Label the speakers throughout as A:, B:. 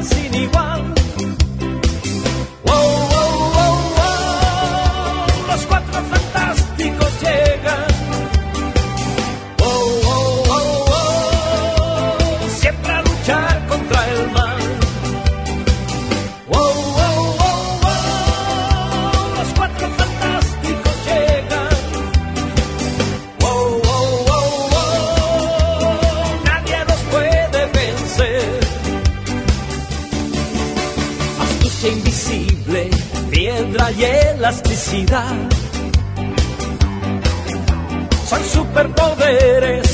A: poderes sin igual. Son superpoderes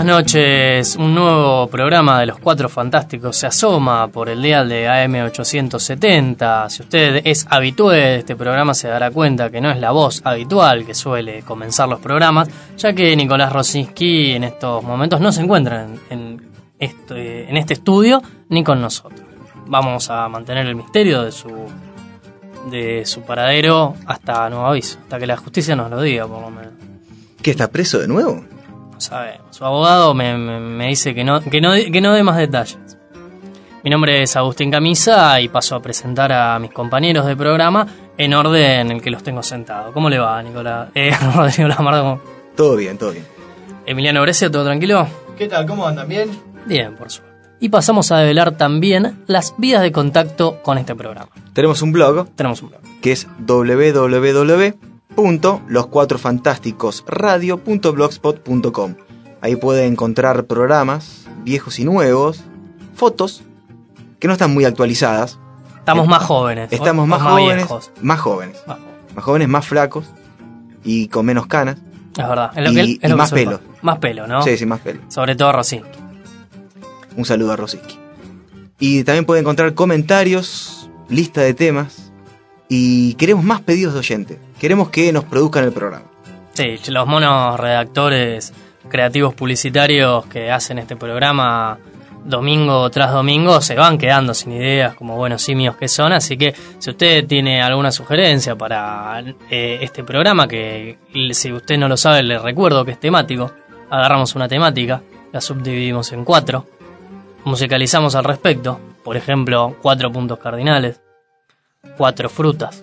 B: buenas noches, un nuevo programa de los Cuatro Fantásticos se asoma por el dial de AM870. Si usted es habitué de este programa se dará cuenta que no es la voz habitual que suele comenzar los programas, ya que Nicolás Rosinski en estos momentos no se encuentra en, este, este estudio ni con nosotros. Vamos a mantener el misterio de su, de su paradero hasta nuevo aviso, hasta que la justicia nos lo diga por lo menos.
C: ¿Que está preso de nuevo?
B: No sabemos. Su abogado me, me- me dice que no, que, no, que no dé más detalles. Mi nombre es Agustín Camisa y paso a presentar a mis compañeros de programa en orden en el que los tengo sentados. ¿Cómo le va, Nicolás? Eh, Rodrigo Lamardo.
C: Todo bien, todo bien.
B: Emiliano Brescia, ¿todo tranquilo?
D: ¿Qué tal? ¿Cómo andan? ¿Bien?
B: Bien, por suerte. Y pasamos a develar también las vías de contacto con este programa.
C: Tenemos un blog
B: Tenemos un blog.
C: que es www.loscuatrofantásticosradio.blogspot.com. Ahí puede encontrar programas viejos y nuevos, fotos que no están muy actualizadas.
B: Estamos más jóvenes.
C: Estamos más jóvenes, más jóvenes,
B: Más jóvenes.
C: más jóvenes, más flacos y con menos canas.
B: Es verdad. Es lo
C: Y-
B: que- es
C: y
B: lo que
C: más
B: suele
C: pelo.
B: Más pelo, ¿no?
C: Sí, sí, más pelo.
B: Sobre todo Rosinski.
C: Un saludo a Rosiski. Y también puede encontrar comentarios, lista de temas. Y queremos más pedidos de oyente. Queremos que nos produzcan el programa.
B: Sí, los monos redactores creativos publicitarios que hacen este programa domingo tras domingo se van quedando sin ideas como buenos simios que son, así que si usted tiene alguna sugerencia para eh, este programa, que si usted no lo sabe le recuerdo que es temático, agarramos una temática, la subdividimos en cuatro, musicalizamos al respecto, por ejemplo, cuatro puntos cardinales, cuatro frutas,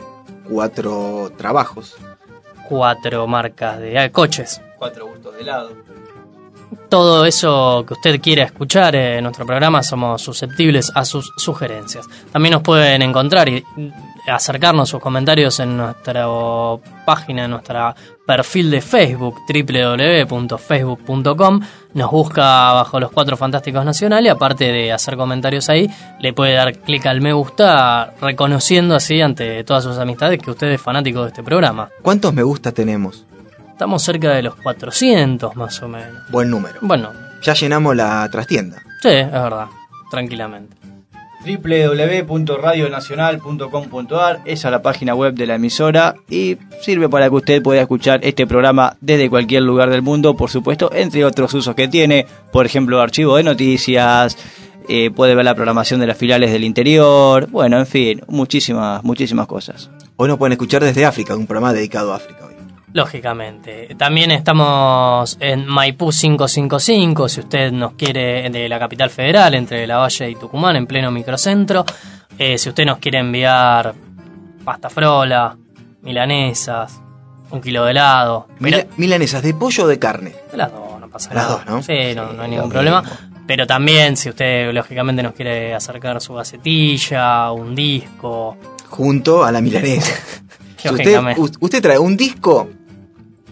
C: Cuatro trabajos.
B: cuatro marcas de eh, coches,
D: Cuatro gustos de helado.
B: todo eso que usted quiera escuchar en nuestro programa somos susceptibles a sus sugerencias. También nos pueden encontrar y acercarnos sus comentarios en nuestra página, en nuestro perfil de Facebook, www.facebook.com. Nos busca bajo los cuatro fantásticos nacionales. Aparte de hacer comentarios ahí, le puede dar clic al me gusta, reconociendo así ante todas sus amistades que usted es fanático de este programa.
C: ¿Cuántos me gusta tenemos?
B: Estamos cerca de los 400 más o menos.
C: Buen número.
B: Bueno,
C: Ya llenamos la trastienda.
B: Sí, es verdad, tranquilamente.
D: www.radionacional.com.ar Esa es la página web de la emisora y sirve para que usted pueda escuchar este programa desde cualquier lugar del mundo, por supuesto, entre otros usos que tiene, por ejemplo, archivo de noticias, eh, puede ver la programación de las filiales del interior, bueno, en fin, muchísimas, muchísimas cosas.
C: Hoy nos pueden escuchar desde África, un programa dedicado a África hoy.
B: Lógicamente. También estamos en Maipú 555, si usted nos quiere, de la capital federal, entre La Valle y Tucumán, en pleno microcentro. Eh, si usted nos quiere enviar pasta frola, milanesas, un kilo de helado.
C: Mila- milanesas, ¿de pollo o de carne?
B: De las dos, no pasa
C: Las
B: nada.
C: dos, ¿no?
B: Sí, no, no hay ningún problema.
C: mismo.
B: Pero también, si usted lógicamente nos quiere acercar su gacetilla, un disco,
C: Junto a la milanesa. Si usted, usted trae un disco,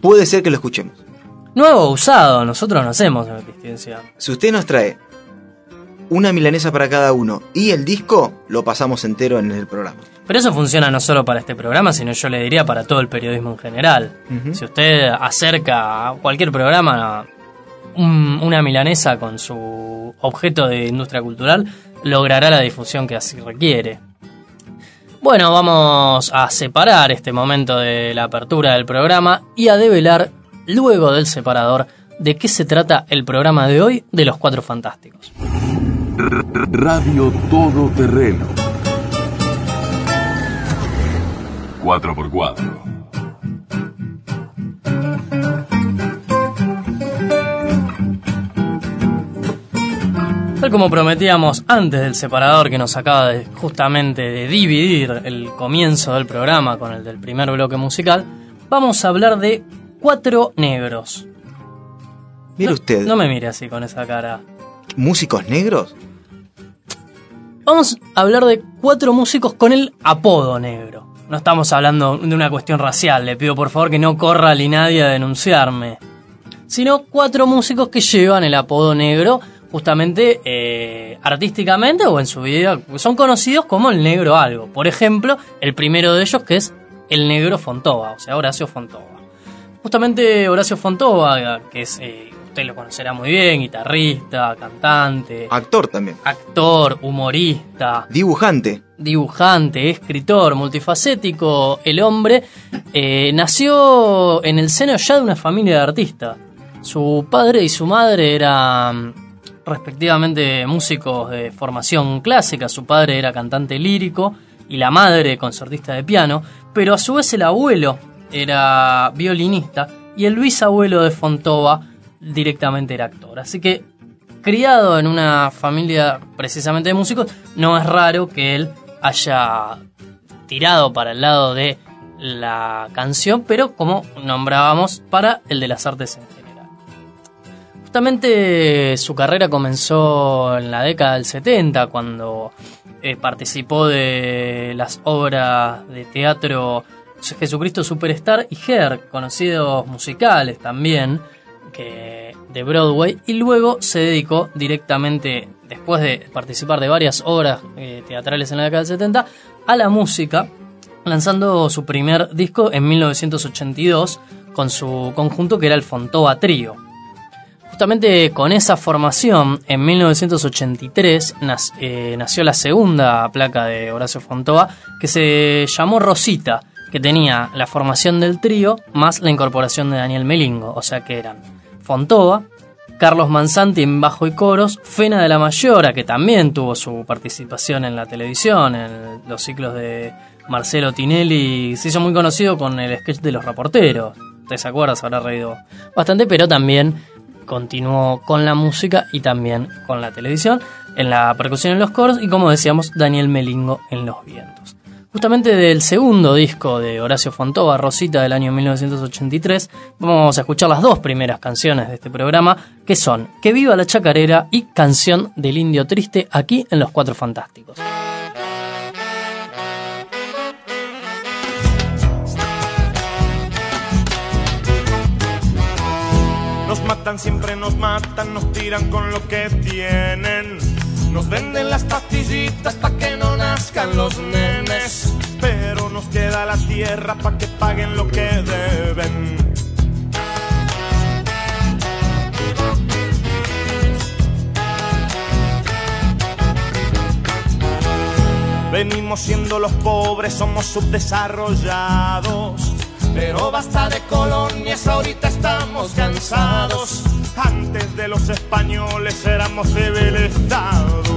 C: puede ser que lo escuchemos.
B: Nuevo usado, nosotros no hacemos esa distinción.
C: Si usted nos trae una milanesa para cada uno y el disco, lo pasamos entero en el programa.
B: Pero eso funciona no solo para este programa, sino yo le diría para todo el periodismo en general. Si usted acerca a cualquier programa un- una milanesa con su objeto de industria cultural, logrará la difusión que así requiere. Bueno, vamos a separar este momento de la apertura del programa y a develar, luego del separador, de qué se trata el programa de hoy de los Cuatro Fantásticos.
E: Radio Todoterreno. 4x4.
B: Tal como prometíamos antes del separador que nos acaba de, justamente de dividir el comienzo del programa con el del primer bloque musical, vamos a hablar de Cuatro Negros.
C: Mire
B: No-
C: usted,
B: No me mire así con esa cara.
C: músicos negros.
B: Vamos a hablar de cuatro músicos con el apodo negro. No estamos hablando de una cuestión racial, le pido por favor que no corra ni nadie a denunciarme. Sino cuatro músicos que llevan el apodo negro justamente eh, artísticamente o en su vida. Son conocidos como el negro algo. Por ejemplo, el primero de ellos que es el negro Fontova, o sea, Horacio Fontova. Justamente Horacio Fontova, que es, eh, usted lo conocerá muy bien, guitarrista, cantante,
C: Actor también.
B: actor, humorista,
C: Dibujante.
B: dibujante, escritor, multifacético, el hombre, eh, nació en el seno ya de una familia de artistas. Su padre y su madre eran respectivamente músicos de formación clásica, su padre era cantante lírico y la madre concertista de piano, pero a su vez el abuelo era violinista y el bisabuelo de Fontova directamente era actor. Así que criado en una familia precisamente de músicos, no es raro que él haya tirado para el lado de la canción, pero como nombrábamos, para el de las artes en general. Justamente su carrera comenzó en la década del 70, cuando eh, participó de las obras de teatro Jesucristo Superstar y Her, conocidos musicales también, que, de Broadway, y luego se dedicó directamente, después de participar de varias obras eh, teatrales en la década del 70, a la música, lanzando su primer disco en 1982 con su conjunto que era el Fontova Trio. Justamente con esa formación, en 1983 nas- eh, nació la segunda placa de Horacio Fontova, que se llamó Rosita, que tenía la formación del trío más la incorporación de Daniel Melingo, o sea que eran Fontova, Carlos Manzanti en bajo y coros, Fena de la Mayora, que también tuvo su participación en la televisión, en los ciclos de Marcelo Tinelli, se hizo muy conocido con el sketch de los reporteros. ¿Te se acuerda? Se habrá reído bastante, pero también continuó con la música y también con la televisión, en la percusión en los coros y como decíamos, Daniel Melingo en los vientos. Justamente del segundo disco de Horacio Fontova, Rosita del año 1983, vamos a escuchar las dos primeras canciones de este programa, que son Que viva la chacarera y Canción del Indio Triste, aquí en Los Cuatro Fantásticos.
F: Matan, siempre nos matan, nos tiran con lo que tienen. Nos venden las pastillitas pa' que no nazcan los nenes. Pero nos queda la tierra pa' que paguen lo que deben. Venimos siendo los pobres, somos subdesarrollados. Pero basta de colonias, ahorita estamos cansados. Antes de los españoles éramos civilizados.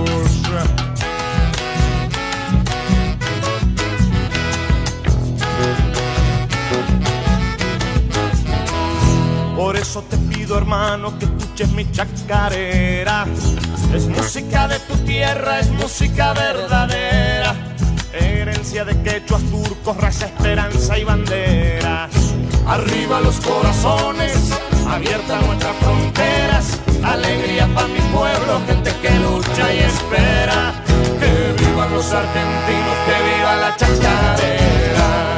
F: Por eso te pido, hermano, que escuches mi chacarera. Es música de tu tierra, es música verdadera. De quechuas turcos, raza, esperanza y bandera. Arriba los corazones, abiertas nuestras fronteras. Alegría para mi pueblo, gente que lucha y espera. Que vivan los argentinos, que viva la chacarera.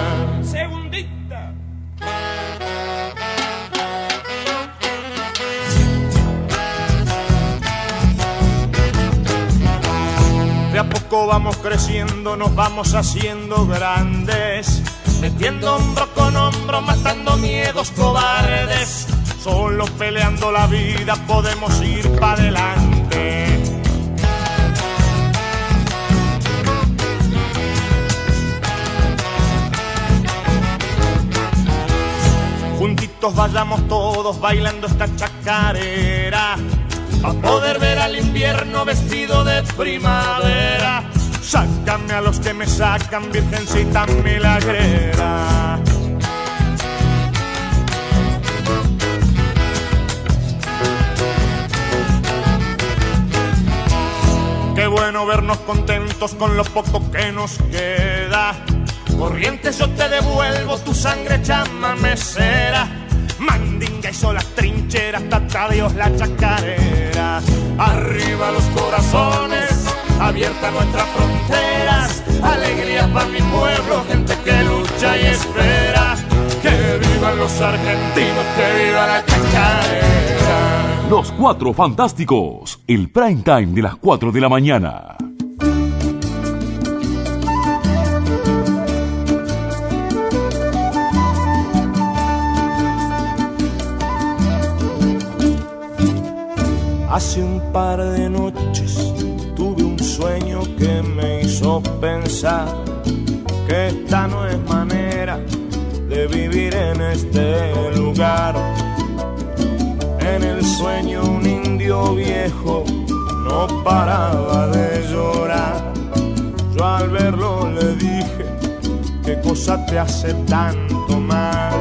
F: Vamos creciendo, nos vamos haciendo grandes, metiendo hombro con hombro, matando miedos cobardes. Solo peleando la vida podemos ir para adelante. Juntitos vayamos todos bailando esta chacarera. A poder ver al invierno vestido de primavera. Sácame a los que me sacan, virgencita milagrera. Qué bueno vernos contentos con lo poco que nos queda. Corrientes yo te devuelvo tu sangre chamamecera. Mandinga hizo las trincheras, tata Dios la chacarera. Arriba los corazones, abiertas nuestras fronteras. Alegría para mi pueblo, gente que lucha y espera. Que vivan los argentinos, que viva la chacarera.
E: Los Cuatro Fantásticos, el prime time de las 4 de la mañana.
F: Hace un par de noches tuve un sueño que me hizo pensar que esta no es manera de vivir en este lugar. En el sueño un indio viejo no paraba de llorar. Yo al verlo le dije, ¿qué cosa te hace tanto mal?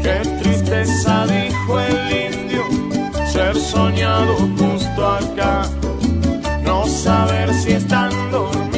F: Qué tristeza dijo el indio soñado justo acá. No saber si están dormidos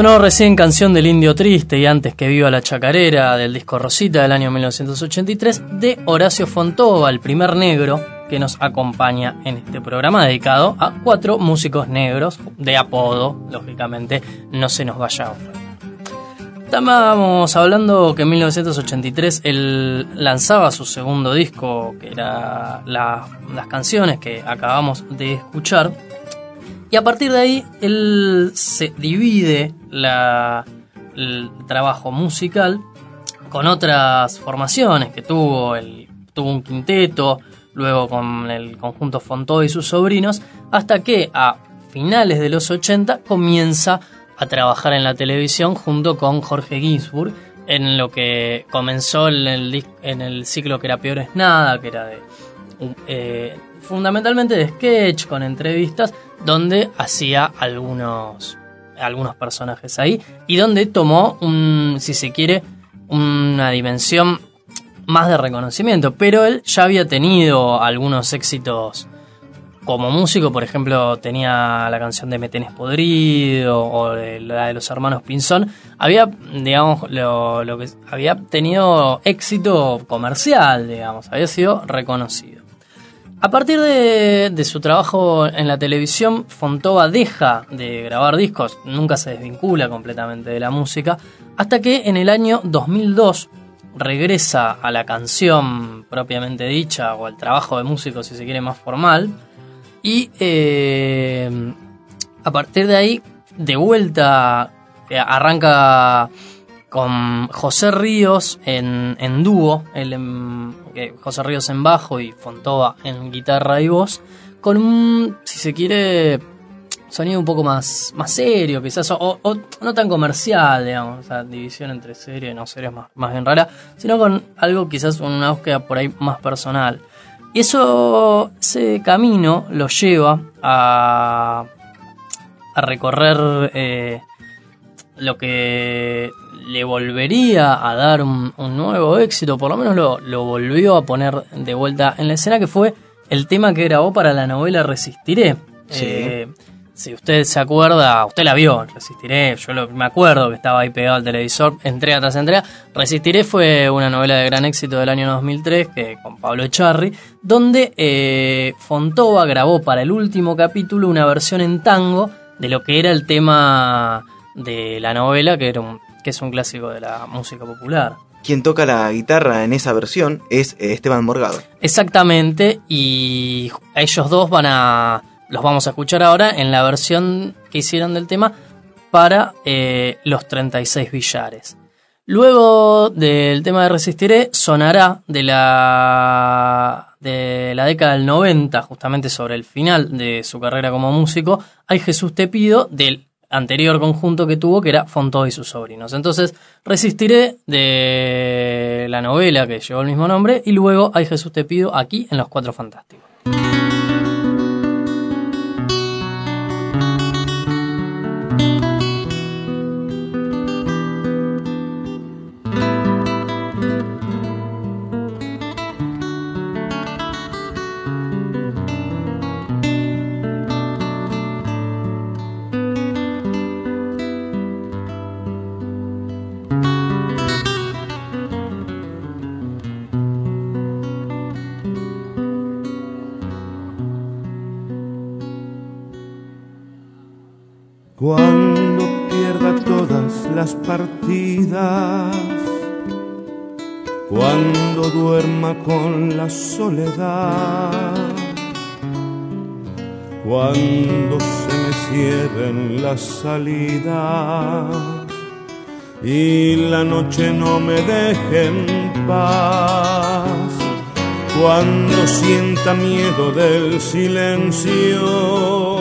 B: Sonó recién canción del Indio Triste y antes que viva la chacarera del disco Rosita del año 1983 de Horacio Fontova, el primer negro que nos acompaña en este programa dedicado a cuatro músicos negros de apodo, lógicamente no se nos vaya a ofrecer. Estábamos hablando que en 1983 él lanzaba su segundo disco, que era la- las canciones que acabamos de escuchar. Y a partir de ahí él se divide el trabajo musical con otras formaciones que tuvo. Él tuvo un quinteto, luego con el conjunto Fontó y sus sobrinos, hasta que a finales de los 80 comienza a trabajar en la televisión junto con Jorge Ginsburg en lo que comenzó en el, en el ciclo que era Peor es Nada, que era de eh, fundamentalmente de sketch con entrevistas donde hacía algunos algunos personajes ahí y donde tomó un si se quiere una dimensión más de reconocimiento pero él ya había tenido algunos éxitos como músico, por ejemplo, tenía la canción de Me Tenés Podrido o la de los hermanos Pinzón. Había, digamos, lo, lo que había tenido éxito comercial, digamos, había sido reconocido. A partir de, su trabajo en la televisión, Fontova deja de grabar discos, nunca se desvincula completamente de la música, hasta que en el año 2002 regresa a la canción propiamente dicha, o al trabajo de músico, si se quiere, más formal, y eh, a partir de ahí, de vuelta, eh, arranca con José Ríos en, dúo, eh, José Ríos en bajo y Fontova en guitarra y voz, con un, si se quiere, sonido un poco más, más serio, quizás, o, o no tan comercial, digamos, esa división entre serio y no serio es más, más bien rara, sino con algo quizás una búsqueda por ahí más personal. Y eso, ese camino lo lleva a, a recorrer eh, lo que le volvería a dar un, un nuevo éxito, por lo menos lo, lo volvió a poner de vuelta en la escena, que fue el tema que grabó para la novela Resistiré.
C: Sí.
B: Eh, si usted se acuerda, usted la vio, Resistiré, yo lo- me acuerdo que estaba ahí pegado al televisor, entrega tras entrega. Resistiré fue una novela de gran éxito del año 2003, que, con Pablo Echarri, donde eh, Fontova grabó para el último capítulo una versión en tango de lo que era el tema de la novela, que, era un- que es un clásico de la música popular.
C: Quien toca la guitarra en esa versión es Esteban Morgado.
B: Exactamente, y ellos dos van a. Los vamos a escuchar ahora en la versión que hicieron del tema para eh, los 36 billares. Luego del tema de Resistiré, sonará de la, de la década del 90, justamente sobre el final de su carrera como músico, Ay Jesús te pido, del anterior conjunto que tuvo, que era Fontó y sus sobrinos. Entonces, Resistiré de la novela que llevó el mismo nombre, y luego Ay Jesús te pido aquí en Los Cuatro Fantásticos.
F: Partidas, cuando duerma con la soledad, cuando se me cierren las salidas y la noche no me deje en paz, cuando sienta miedo del silencio,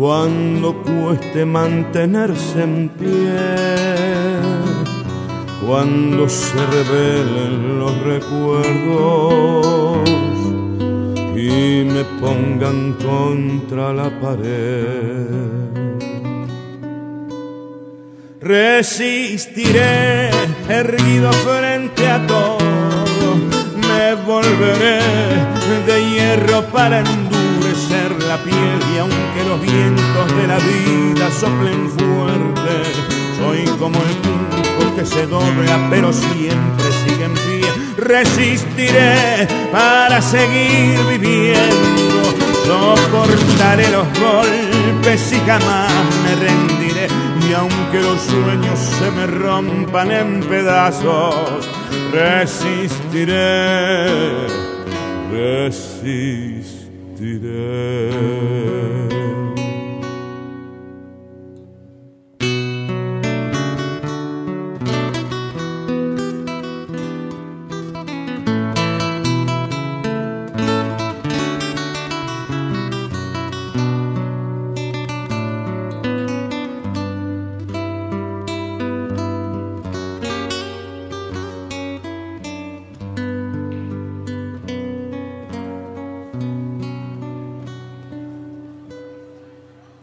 F: cuando cueste mantenerse en pie, cuando se revelen los recuerdos y me pongan contra la pared. Resistiré erguido frente a todo, me volveré de hierro para endurecer
G: la piel y aunque los vientos de la vida soplen fuerte, soy como el punto que se dobla pero siempre sigue en pie. Resistiré para seguir viviendo, soportaré los golpes y jamás me rendiré. Y aunque los sueños se me rompan en pedazos, resistiré, resistiré. direi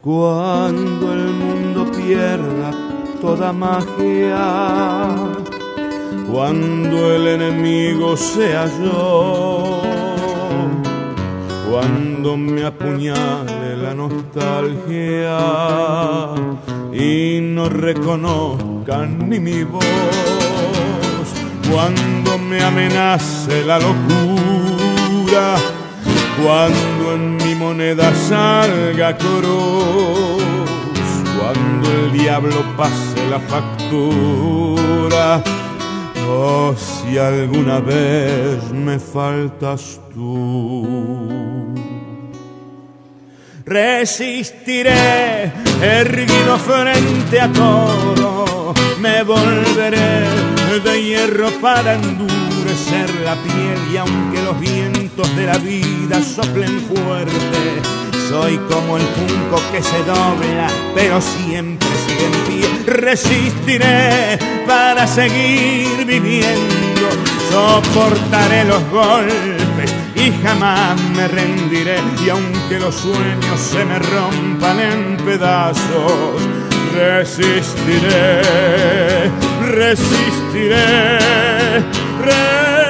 G: Cuando el mundo pierda toda magia, cuando el enemigo sea yo, cuando me apuñale la nostalgia y no reconozcan ni mi voz, cuando me amenace la locura, cuando en mi moneda salga cruz, cuando el diablo pase la factura, oh si alguna vez me faltas tú. Resistiré erguido frente a todo, me volveré de hierro para endurecer la piel y aunque los vientos de la vida soplen fuerte, soy como el junco que se dobla, pero siempre sigue en pie. Resistiré para seguir viviendo, soportaré los golpes y jamás me rendiré. Y aunque los sueños se me rompan en pedazos, resistiré, resistiré,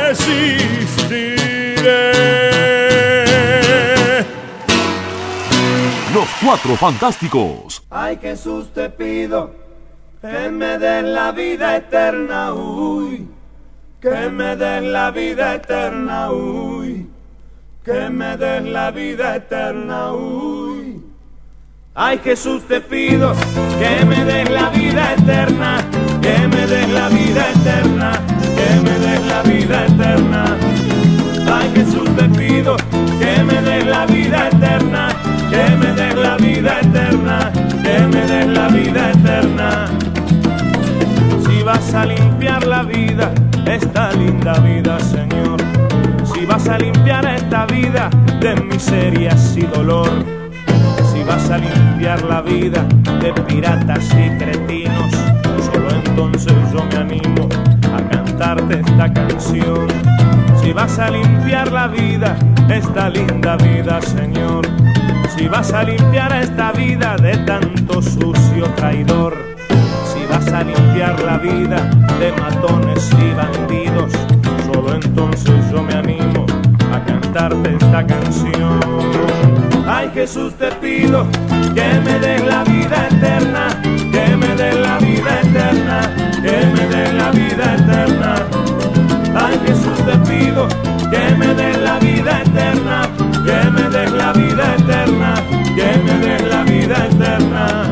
G: resistiré.
E: Los Cuatro Fantásticos.
F: Ay Jesús te pido que me des la vida eterna, uy, que me des la vida eterna, uy, que me des la vida eterna, uy. Ay Jesús te pido que me des la vida eterna, que me des la vida eterna, que me des vida eterna. Ay Jesús te pido que me des la vida eterna, que me des la vida eterna, que me des la vida eterna. Si vas a limpiar la vida, esta linda vida, Señor. Si vas a limpiar esta vida de miserias y dolor. Si vas a limpiar la vida de piratas y cretinos, entonces yo me animo a cantarte esta canción. Si vas a limpiar la vida, esta linda vida, Señor. Si vas a limpiar esta vida de tanto sucio traidor. Si vas a limpiar la vida de matones y bandidos, solo entonces yo me animo a cantarte esta canción. Ay Jesús te pido que me des la vida eterna, vida eterna, que me des la vida eterna. Ay Jesús te pido que me des la vida eterna, que me des la vida eterna, que me des la vida eterna.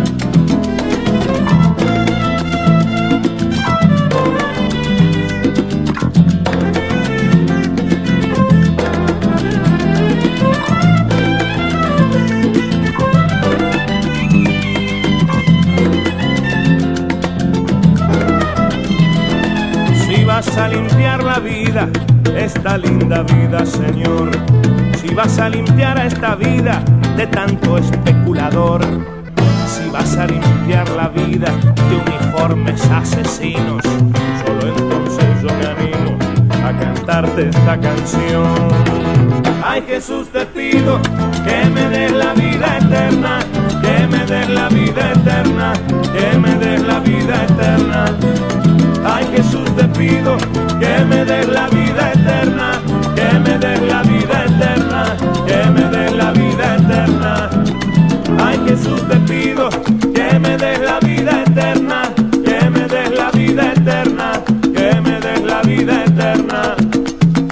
F: Vas a limpiar la vida, esta linda vida, Señor. Si vas a limpiar a esta vida de tanto especulador. Si vas a limpiar la vida de uniformes asesinos. Solo entonces yo me animo a cantarte esta canción. Ay Jesús te pido que me des la vida eterna, que me des la vida eterna, que me des la vida eterna. Ay Jesús pido que me des la vida eterna, que me des la vida eterna, que me des la vida eterna. Jesús te pido que me des la vida eterna, que me des la vida eterna, que me des la vida eterna.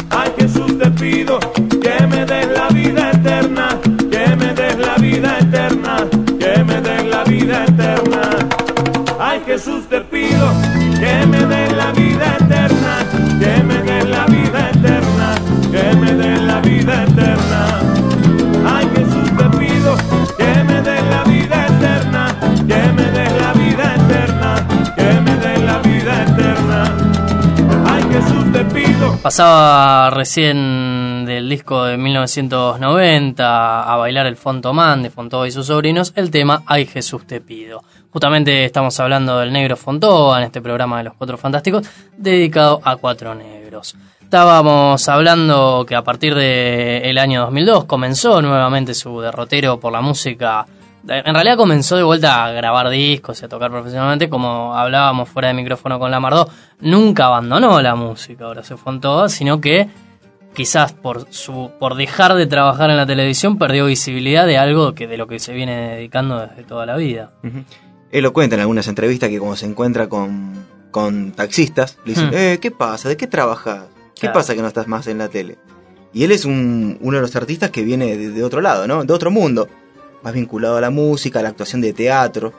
F: Ay Jesús te pido que me des la vida eterna, que me des la vida eterna, que me des la vida eterna. Ay Jesús te pido
B: Pasaba recién del disco de 1990 a bailar el Fontomán de Fontova y sus sobrinos el tema Ay Jesús te pido. Justamente estamos hablando del negro Fontova en este programa de los Cuatro Fantásticos dedicado a cuatro negros. Estábamos hablando que a partir del año 2002 comenzó nuevamente su derrotero por la música. En realidad comenzó de vuelta a grabar discos y a tocar profesionalmente, como hablábamos fuera de micrófono con Lamardó. Nunca abandonó la música, ahora se Fontova, sino que quizás por su por dejar de trabajar en la televisión perdió visibilidad de algo que de lo que se viene dedicando desde toda la vida.
C: Él lo cuenta en algunas entrevistas que como se encuentra con, con taxistas, le dicen,
B: Hmm.
C: eh, ¿qué pasa? ¿De qué trabajas? ¿Qué
B: Claro.
C: pasa que no estás más en la tele? Y él es un, uno de los artistas que viene de, de otro lado, ¿no? De otro mundo. Más vinculado a la música, a la actuación de teatro.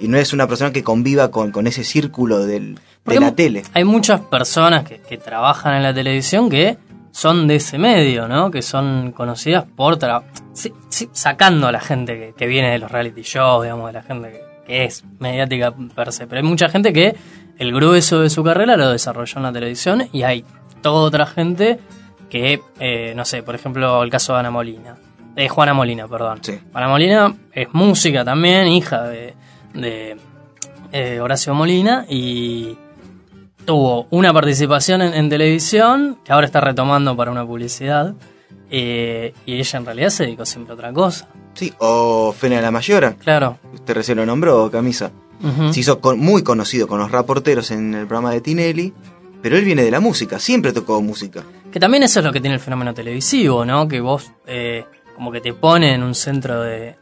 C: Y no es una persona que conviva con, con ese círculo del, de la tele.
B: Hay muchas personas que, que trabajan en la televisión que son de ese medio, ¿no? Que son conocidas por tra- sí, sí, sacando a la gente que, que viene de los reality shows, digamos, de la gente que, que es mediática per se. Pero hay mucha gente que el grueso de su carrera lo desarrolló en la televisión y hay toda otra gente que, eh, no sé, por ejemplo, el caso de Ana Molina. De Juana Molina, perdón.
C: Sí.
B: Ana Molina es música también, hija de, de eh, Horacio Molina y tuvo una participación en, en televisión que ahora está retomando para una publicidad eh, y ella en realidad se dedicó siempre a otra cosa.
C: Sí, o Fena la Mayora,
B: Claro.
C: usted recién lo nombró, Camisa.
B: Ujú.
C: Se hizo con- muy conocido con los raporteros en el programa de Tinelli, pero él viene de la música, siempre tocó música.
B: Que también eso es lo que tiene el fenómeno televisivo, ¿no? Que vos eh, como que te pone en un centro de,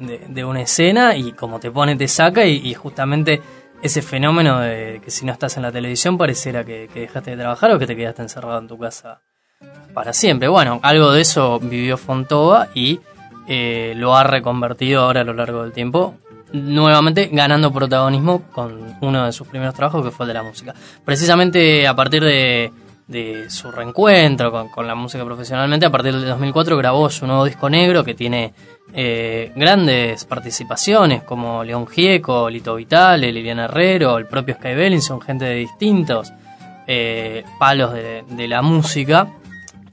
B: una escena y como te pone te saca y, justamente ese fenómeno de que si no estás en la televisión pareciera que, que dejaste de trabajar o que te quedaste encerrado en tu casa para siempre. Bueno, algo de eso vivió Fontova y eh, lo ha reconvertido ahora a lo largo del tiempo, nuevamente ganando protagonismo con uno de sus primeros trabajos que fue el de la música. Precisamente a partir de, de su reencuentro con, la música profesionalmente, a partir del 2004 grabó su nuevo disco negro que tiene eh, grandes participaciones como León Gieco, Lito Vitale, Liliana Herrero, el propio Sky Bellinson, gente de distintos eh, palos de, la música.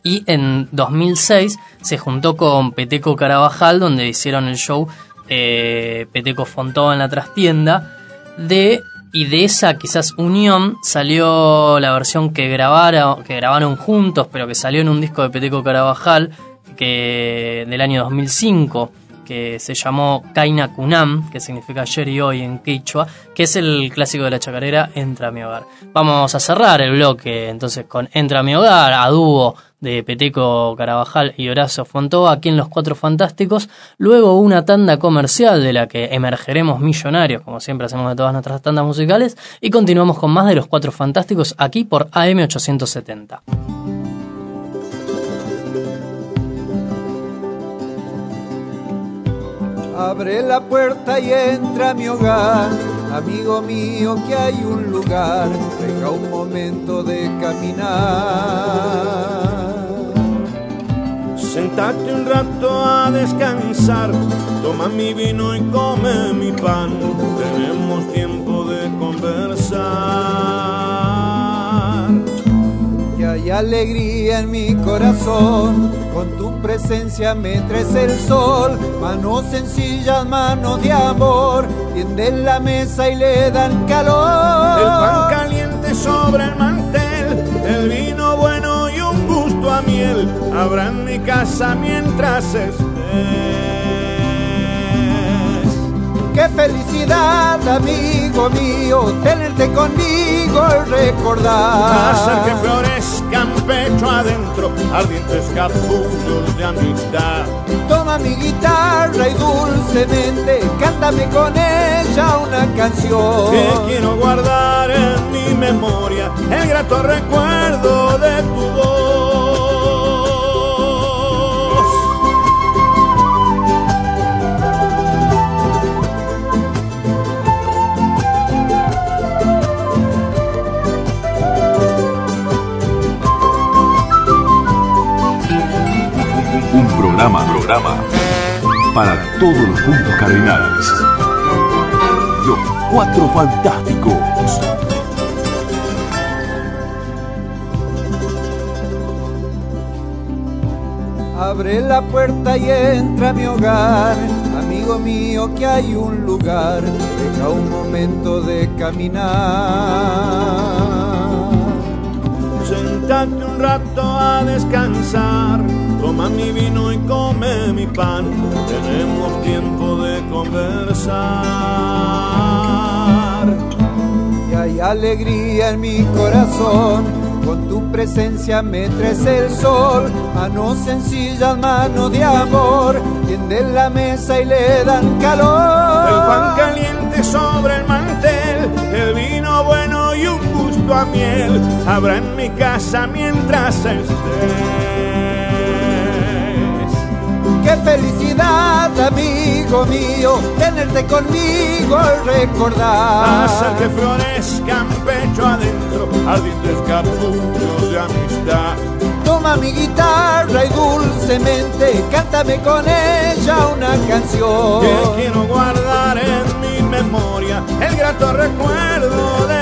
B: Y en 2006 se juntó con Peteco Carabajal, donde hicieron el show eh, Peteco Fontova en la trastienda. De, y de esa quizás unión salió la versión que, grabara, que grabaron juntos, pero que salió en un disco de Peteco Carabajal que, del año 2005 que se llamó Kaina Kunam, que significa ayer y hoy en Quechua, que es el clásico de la chacarera Entra a mi hogar. Vamos a cerrar el bloque entonces con Entra a mi hogar, a dúo de Peteco Carabajal y Horacio Fontova, aquí en Los Cuatro Fantásticos, luego una tanda comercial de la que emergeremos millonarios, como siempre hacemos de todas nuestras tandas musicales, y continuamos con más de Los Cuatro Fantásticos aquí por AM870.
H: Abre la puerta y entra a mi hogar, amigo mío, que hay un lugar, venga un momento de caminar.
F: Sentate un rato a descansar, toma mi vino y come mi pan, tenemos tiempo de conversar.
H: Alegría en mi corazón, con tu presencia me traes el sol, manos sencillas, manos de amor, tienden la mesa y le dan calor.
F: El pan caliente sobre el mantel, el vino bueno y un gusto a miel, habrá en mi casa mientras estés.
H: Qué felicidad, amigo mío, tenerte conmigo y recordar.
F: Hacer que florezcan pecho adentro, ardientes capullos de amistad.
H: Toma mi guitarra y dulcemente cántame con ella una canción.
F: que quiero guardar en mi memoria el grato recuerdo de tu voz.
E: Programa, programa para todos los puntos cardinales. Los cuatro fantásticos.
H: Abre la puerta y entra a mi hogar, amigo mío que hay un lugar, deja un momento de caminar.
F: Sentate un rato a descansar, toma mi vino y come mi pan, tenemos tiempo de conversar.
H: Y hay alegría en mi corazón, con tu presencia me traes el sol, manos sencillas, manos de amor, tienden la mesa y le dan calor.
F: El pan caliente sobre el mantel, el vino bueno y un gusto a miel, habrá en mi casa mientras estés.
H: Qué felicidad, amigo mío, tenerte conmigo al recordar.
F: Hasta que florezcan pecho adentro, ardientes capullos de amistad.
H: Toma mi guitarra y dulcemente cántame con ella una canción.
F: Que quiero guardar en mi memoria el grato recuerdo de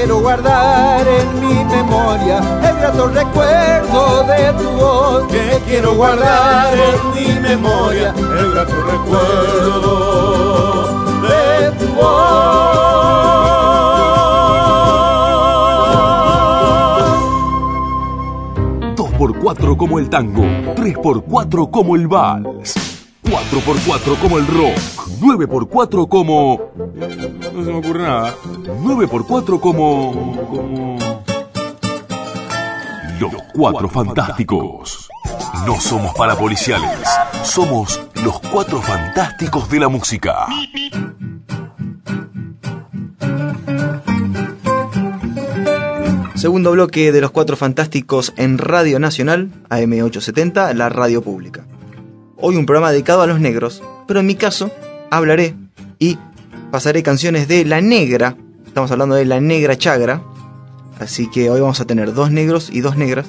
H: quiero guardar en mi memoria el grato recuerdo de tu voz.
F: Que quiero guardar en mi memoria el grato recuerdo de tu voz.
E: Dos por cuatro como el tango, tres por cuatro como el vals, cuatro por cuatro como el rock, nueve por cuatro como... No se me ocurre nada. Nueve por cuatro como... como... Los cuatro fantásticos. No somos parapoliciales, somos los cuatro fantásticos de la música.
C: Segundo bloque de los Cuatro Fantásticos en Radio Nacional, AM870, la radio pública. Hoy un programa dedicado a los negros, pero en mi caso hablaré y pasaré canciones de La Negra, estamos hablando de La Negra Chagra, así que hoy vamos a tener dos negros y dos negras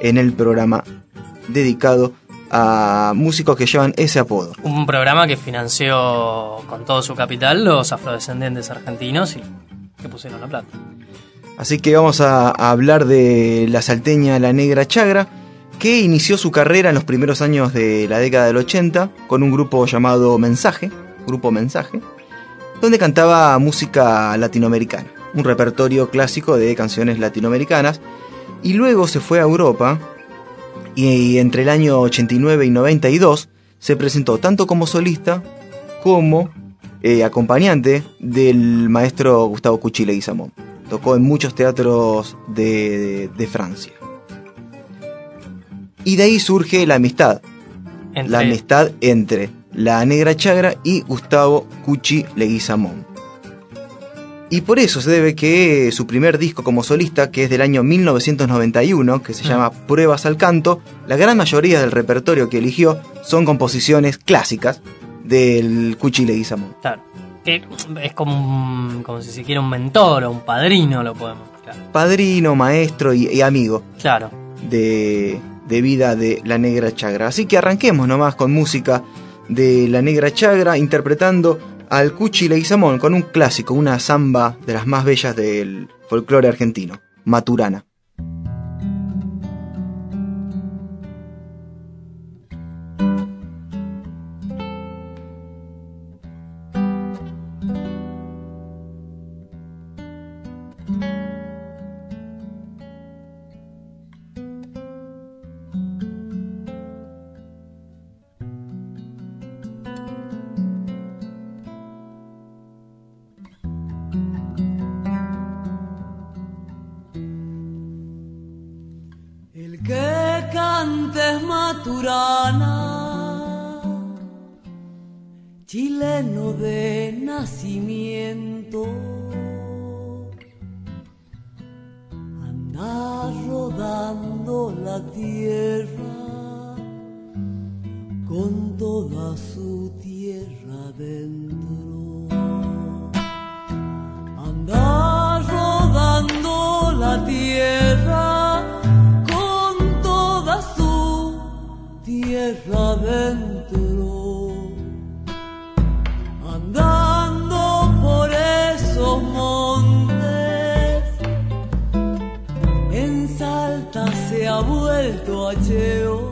C: en el programa dedicado a músicos que llevan ese apodo.
B: Un programa que financió con todo su capital los afrodescendientes argentinos y que pusieron la plata.
C: Así que vamos a, a hablar de la salteña La Negra Chagra, que inició su carrera en los primeros años de la década del 80 con un grupo llamado Mensaje, Grupo Mensaje, donde cantaba música latinoamericana, un repertorio clásico de canciones latinoamericanas, y luego se fue a Europa y entre el año 89 y 92 se presentó tanto como solista como eh, acompañante del maestro Gustavo Cuchi Leguizamón. Tocó en muchos teatros de, de- de Francia. Y de ahí surge la amistad.
B: Entre-
C: La amistad entre la Negra Chagra y Gustavo Cuchi Leguizamón. Y por eso se debe que su primer disco como solista, que es del año 1991, que se
B: Mm.
C: llama Pruebas al Canto, la gran mayoría del repertorio que eligió son composiciones clásicas del Cuchi Leguizamón.
B: Claro. Que es como, un- como si se quiera un mentor o un padrino, lo podemos. Claro.
C: Padrino, maestro y, y amigo
B: Claro.
C: de, de vida de La Negra Chagra. Así que arranquemos nomás con música de La Negra Chagra interpretando al Cuchi Leguizamón con un clásico, una samba de las más bellas del folclore argentino, Maturana.
I: Chileno de nacimiento, anda rodando la tierra con toda su tierra dentro. Anda rodando la tierra con toda su tierra dentro. En Salta se ha vuelto a Cheo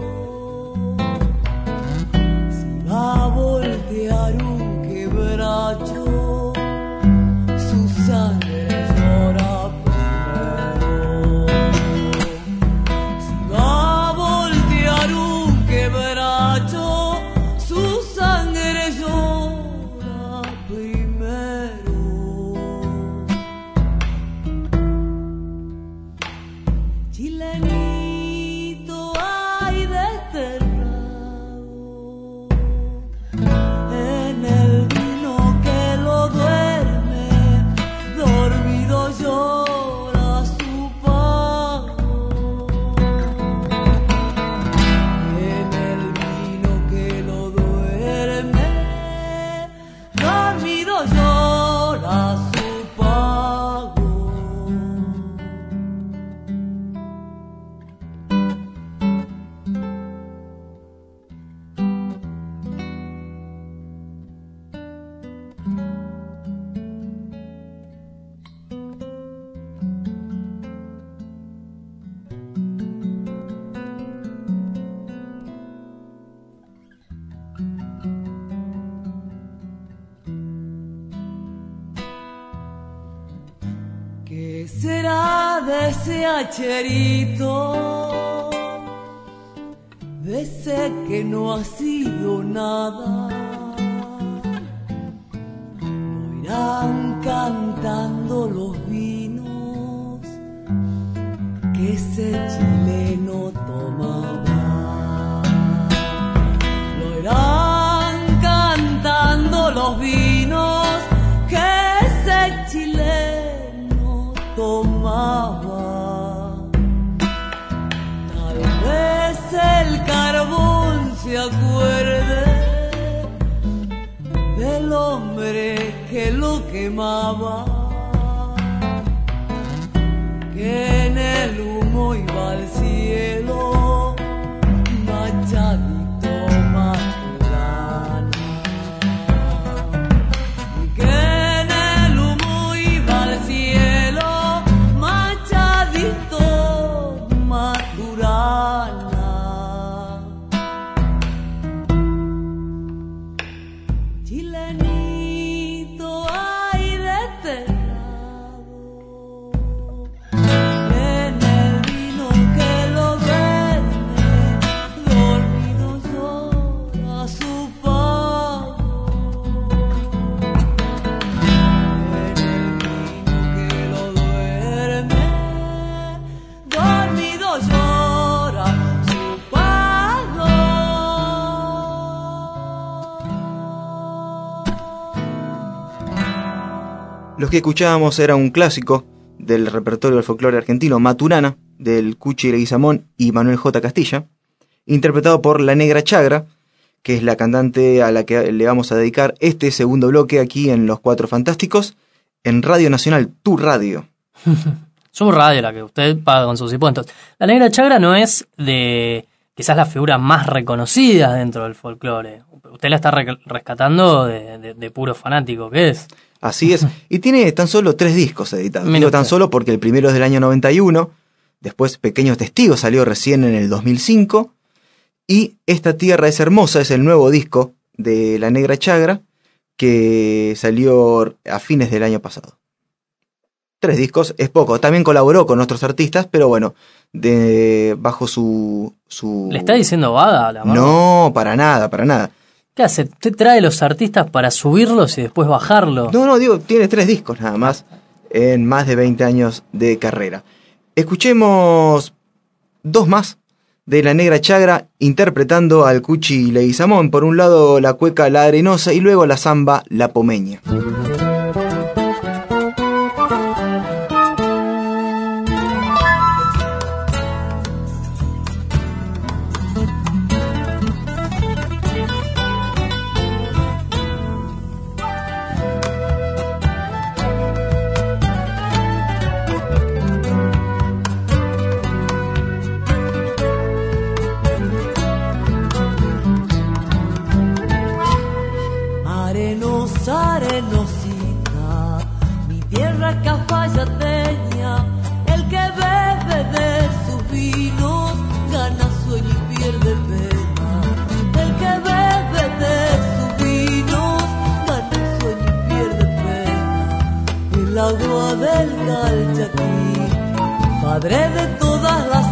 I: De ese que no ha sido nada. Lo irán cantando los vinos que ese chileno tomaba. Lo irán cantando los vinos se acuerde del hombre que lo quemaba, que
C: escuchábamos era un clásico del repertorio del folclore argentino, Maturana, del Cuchi Leguizamón y Manuel J. Castilla, interpretado por La Negra Chagra, que es la cantante a la que le vamos a dedicar este segundo bloque aquí en Los Cuatro Fantásticos, en Radio Nacional, tu radio.
B: Su radio, la que usted paga con sus impuestos. La Negra Chagra no es de quizás la figura más reconocida dentro del folclore. Usted la está re- rescatando de, de- de puro fanático que es.
C: Así es. Y tiene tan solo tres discos editados. Digo tan solo porque el primero es del año 91, después Pequeños Testigos salió recién en el 2005, y Esta Tierra es Hermosa es el nuevo disco de La Negra Chagra, que salió a fines del año pasado tres discos es poco. También colaboró con otros artistas, pero bueno, de, bajo su, su...
B: ¿Le está diciendo vaga la madre?
C: No, para nada, para nada.
B: ¿Qué hace? ¿Te trae los artistas para subirlos y después bajarlos?
C: No, no, digo, tiene tres discos nada más en más de 20 años de carrera. Escuchemos dos más de La Negra Chagra interpretando al Cuchi Leguizamón. Por un lado la cueca La Arenosa y luego la samba La Pomeña.
I: marca falla teña, el que bebe de sus vinos gana sueño y pierde pena. El que bebe de sus vinos gana sueño y pierde pena. El agua del calchaquí, padre de todas las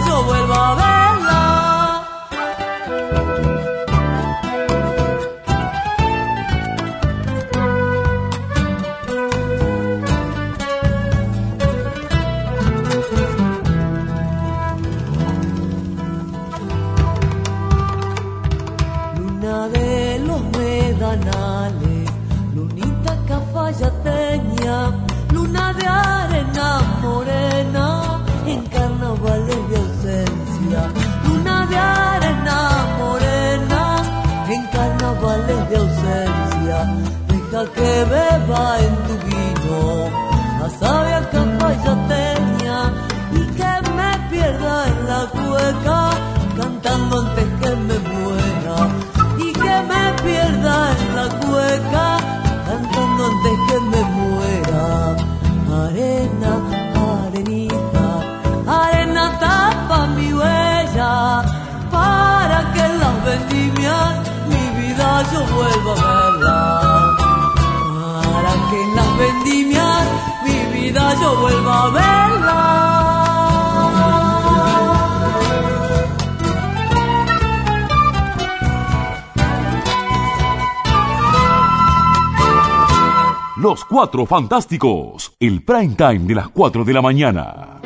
I: yo vuelva a ver. Los
E: Cuatro Fantásticos, el prime time de las 4 de la mañana.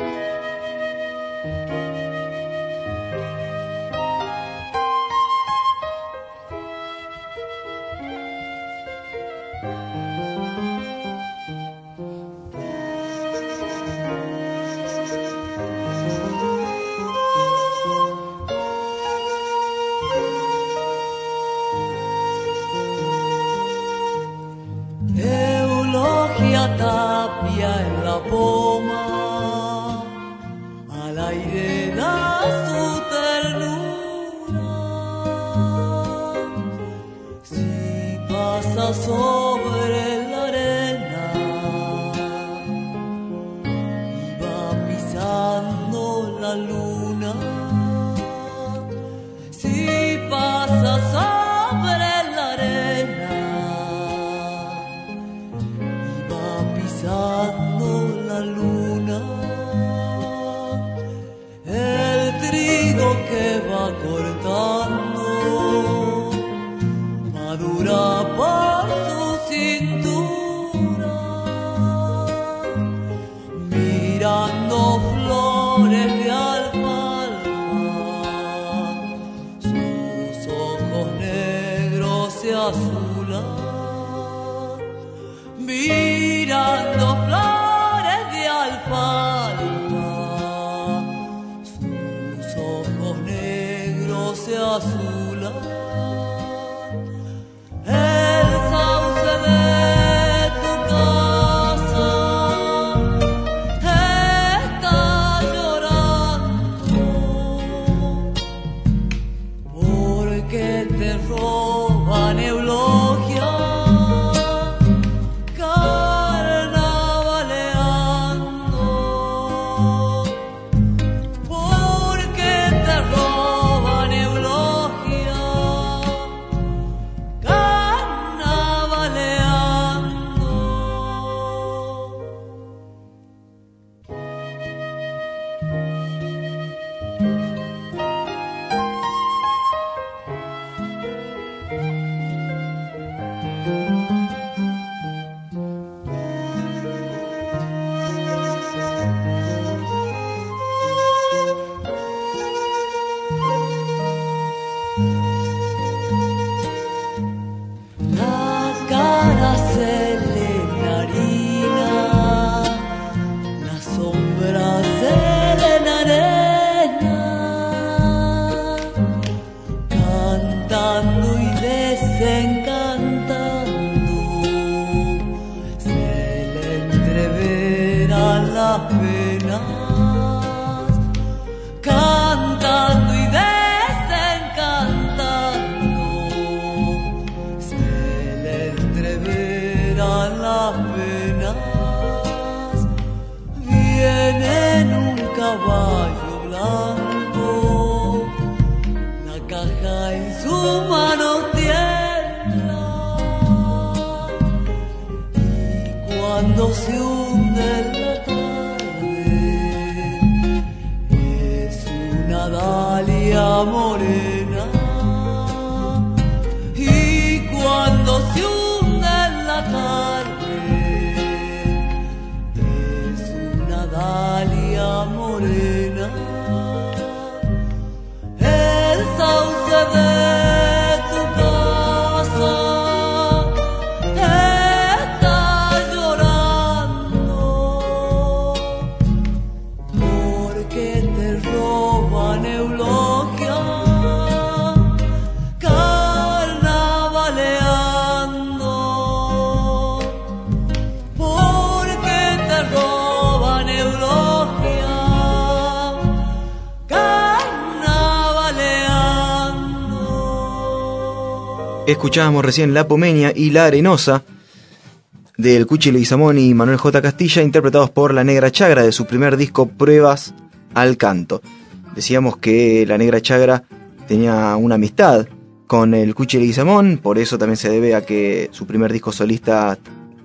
C: Escuchábamos recién La Pomenia y La Arenosa del Cuchi Leguizamón y Manuel J. Castilla, interpretados por La Negra Chagra de su primer disco Pruebas al Canto. Decíamos que La Negra Chagra tenía una amistad con el Cuchi Leguizamón, por eso también se debe a que su primer disco solista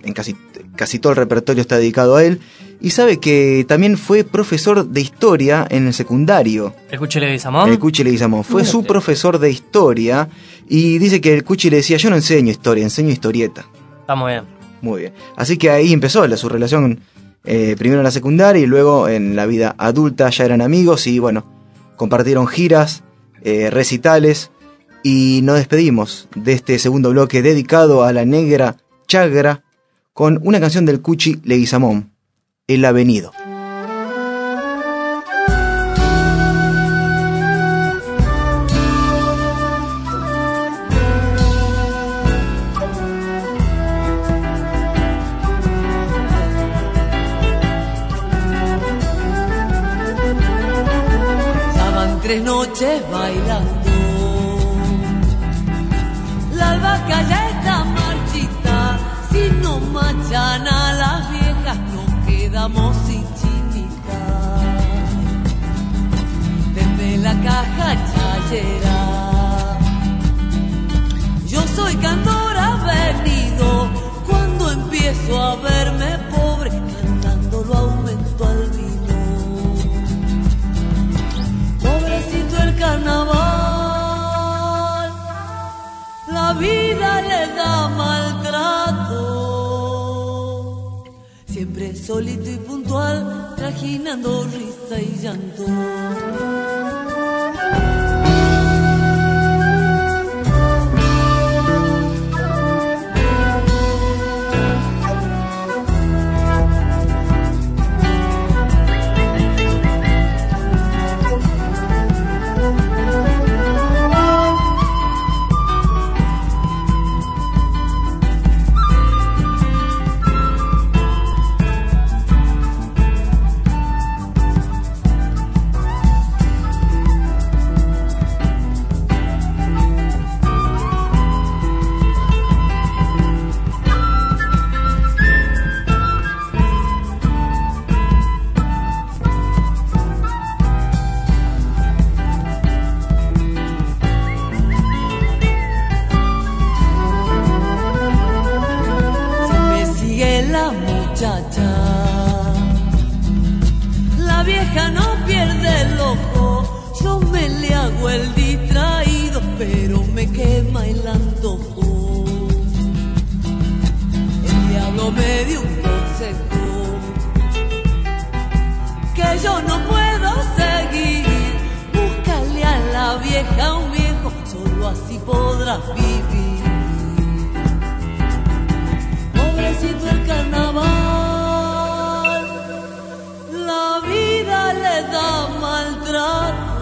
C: en casi, casi todo el repertorio está dedicado a él. Y sabe que también fue profesor de historia en el secundario.
B: Escúchele Guizamón.
C: El Cuchi Leguizamón. Fue su profesor de historia y dice que el Cuchi le decía, yo no enseño historia, enseño historieta.
B: Está muy bien.
C: Muy bien. Así que ahí empezó la- su relación, eh, primero en la secundaria y luego en la vida adulta, ya eran amigos y bueno, compartieron giras, eh, recitales y nos despedimos de este segundo bloque dedicado a la negra chagra con una canción del Cuchi Leguizamón, El Avenido.
I: Tres noches bailando. Quedamos sin chinita. Desde la caja chayera. Yo soy cantor avenido. Cuando empiezo a verme pobre, cantando lo aumento al vino. Pobrecito el carnaval, la vida le da maltrato. Solito y puntual, trajinando risa y llanto. Yo no puedo seguir. Búscale a la vieja un viejo, solo así podrás vivir. Pobrecito el carnaval, la vida le da maltrato.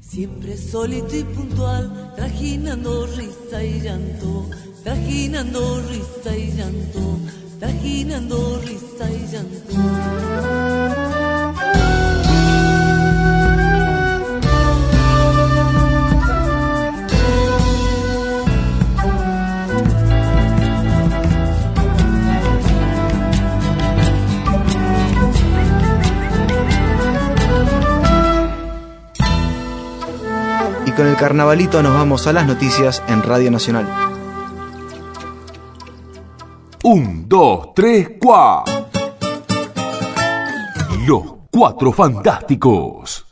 I: Siempre solito y puntual, trajinando risa y llanto, trajinando risa y llanto, Y
C: con el carnavalito nos vamos a las noticias en Radio Nacional.
E: Un, dos, tres, cuá. Los cuatro fantásticos.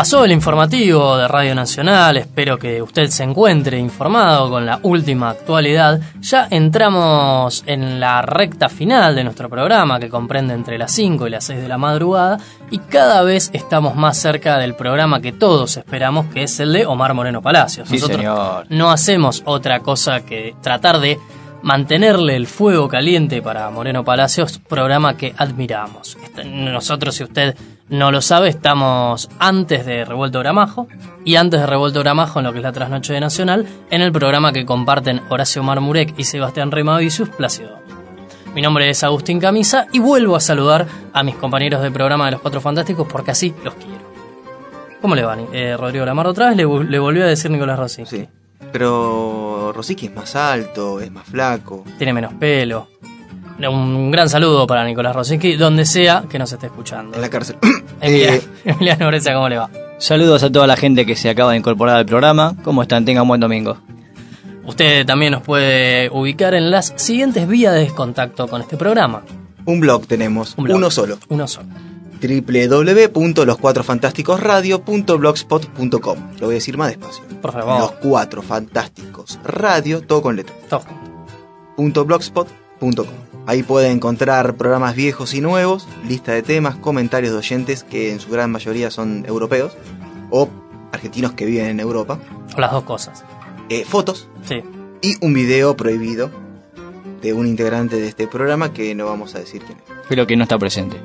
B: Pasó el informativo de Radio Nacional, espero que usted se encuentre informado con la última actualidad. Ya entramos en la recta final de nuestro programa que comprende entre las 5 y las 6 de la madrugada y cada vez estamos más cerca del programa que todos esperamos que es el de Omar Moreno Palacios.
D: Sí, señor.
B: no hacemos otra cosa que tratar de mantenerle el fuego caliente para Moreno Palacios, programa que admiramos. Este- Nosotros, si usted no lo sabe, estamos antes de Revuelto Gramajo y antes de Revuelto Gramajo en lo que es la trasnoche de Nacional, en el programa que comparten Horacio Marmurek y Sebastián Remavicius, Plácido. Mi nombre es Agustín Camisa y vuelvo a saludar a mis compañeros de programa de Los Cuatro Fantásticos porque así los quiero. ¿Cómo le van? Eh, Rodrigo Lamar otra vez le volvió a decir Nicolás Rossi.
C: Sí. Pero Rosicky es más alto, es más flaco.
B: tiene menos pelo. Un gran saludo para Nicolás Rosinski, donde sea que nos esté escuchando.
C: En la cárcel.
B: Emiliano,
C: Eh,
B: Emiliano Brescia, ¿cómo le va?
D: Saludos a toda la gente que se acaba de incorporar al programa. ¿Cómo están? Tengan buen domingo.
B: Usted también nos puede ubicar en las siguientes vías de contacto con este programa.
C: un blog tenemos,
B: Un blog.
C: uno solo.
B: Uno solo.
C: www.loscuatrofantásticosradio.blogspot.com Lo voy a decir más despacio.
B: Por favor.
C: Los cuatro fantásticos radio, todo con letra.
B: Todo junto.
C: punto blogspot.com. Ahí puede encontrar programas viejos y nuevos, lista de temas, comentarios de oyentes que en su gran mayoría son europeos o argentinos que viven en Europa,
B: O las dos cosas.
C: eh, fotos
B: Sí.
C: y un video prohibido de un integrante de este programa que no vamos a decir quién es.
D: Creo que no está presente.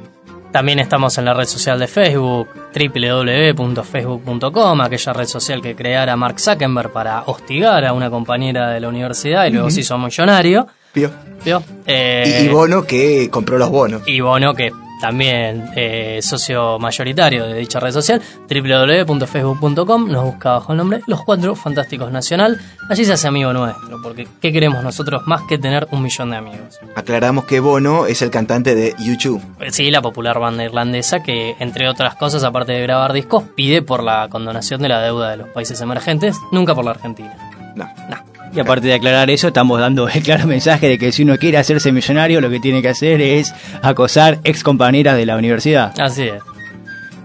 B: También estamos en la red social de Facebook, www.facebook.com, aquella red social que creara Mark Zuckerberg para hostigar a una compañera de la universidad y luego se hizo millonario.
C: Pío. Y,
B: Eh,
C: y Bono que compró los bonos.
B: y Bono, que también eh, socio mayoritario de dicha red social, www.facebook.com, nos busca bajo el nombre Los Cuatro Fantásticos Nacional. Allí se hace amigo nuestro, porque ¿qué queremos nosotros más que tener un millón de amigos?
C: Aclaramos que Bono es el cantante de YouTube.
B: Eh, Sí, la popular banda irlandesa que, entre otras cosas, aparte de grabar discos, pide por la condonación de la deuda de los países emergentes, nunca por la Argentina.
C: No.
B: No.
D: Y aparte de aclarar eso, estamos dando el claro mensaje de que si uno quiere hacerse millonario, lo que tiene que hacer es acosar ex compañeras de la universidad.
B: Así es.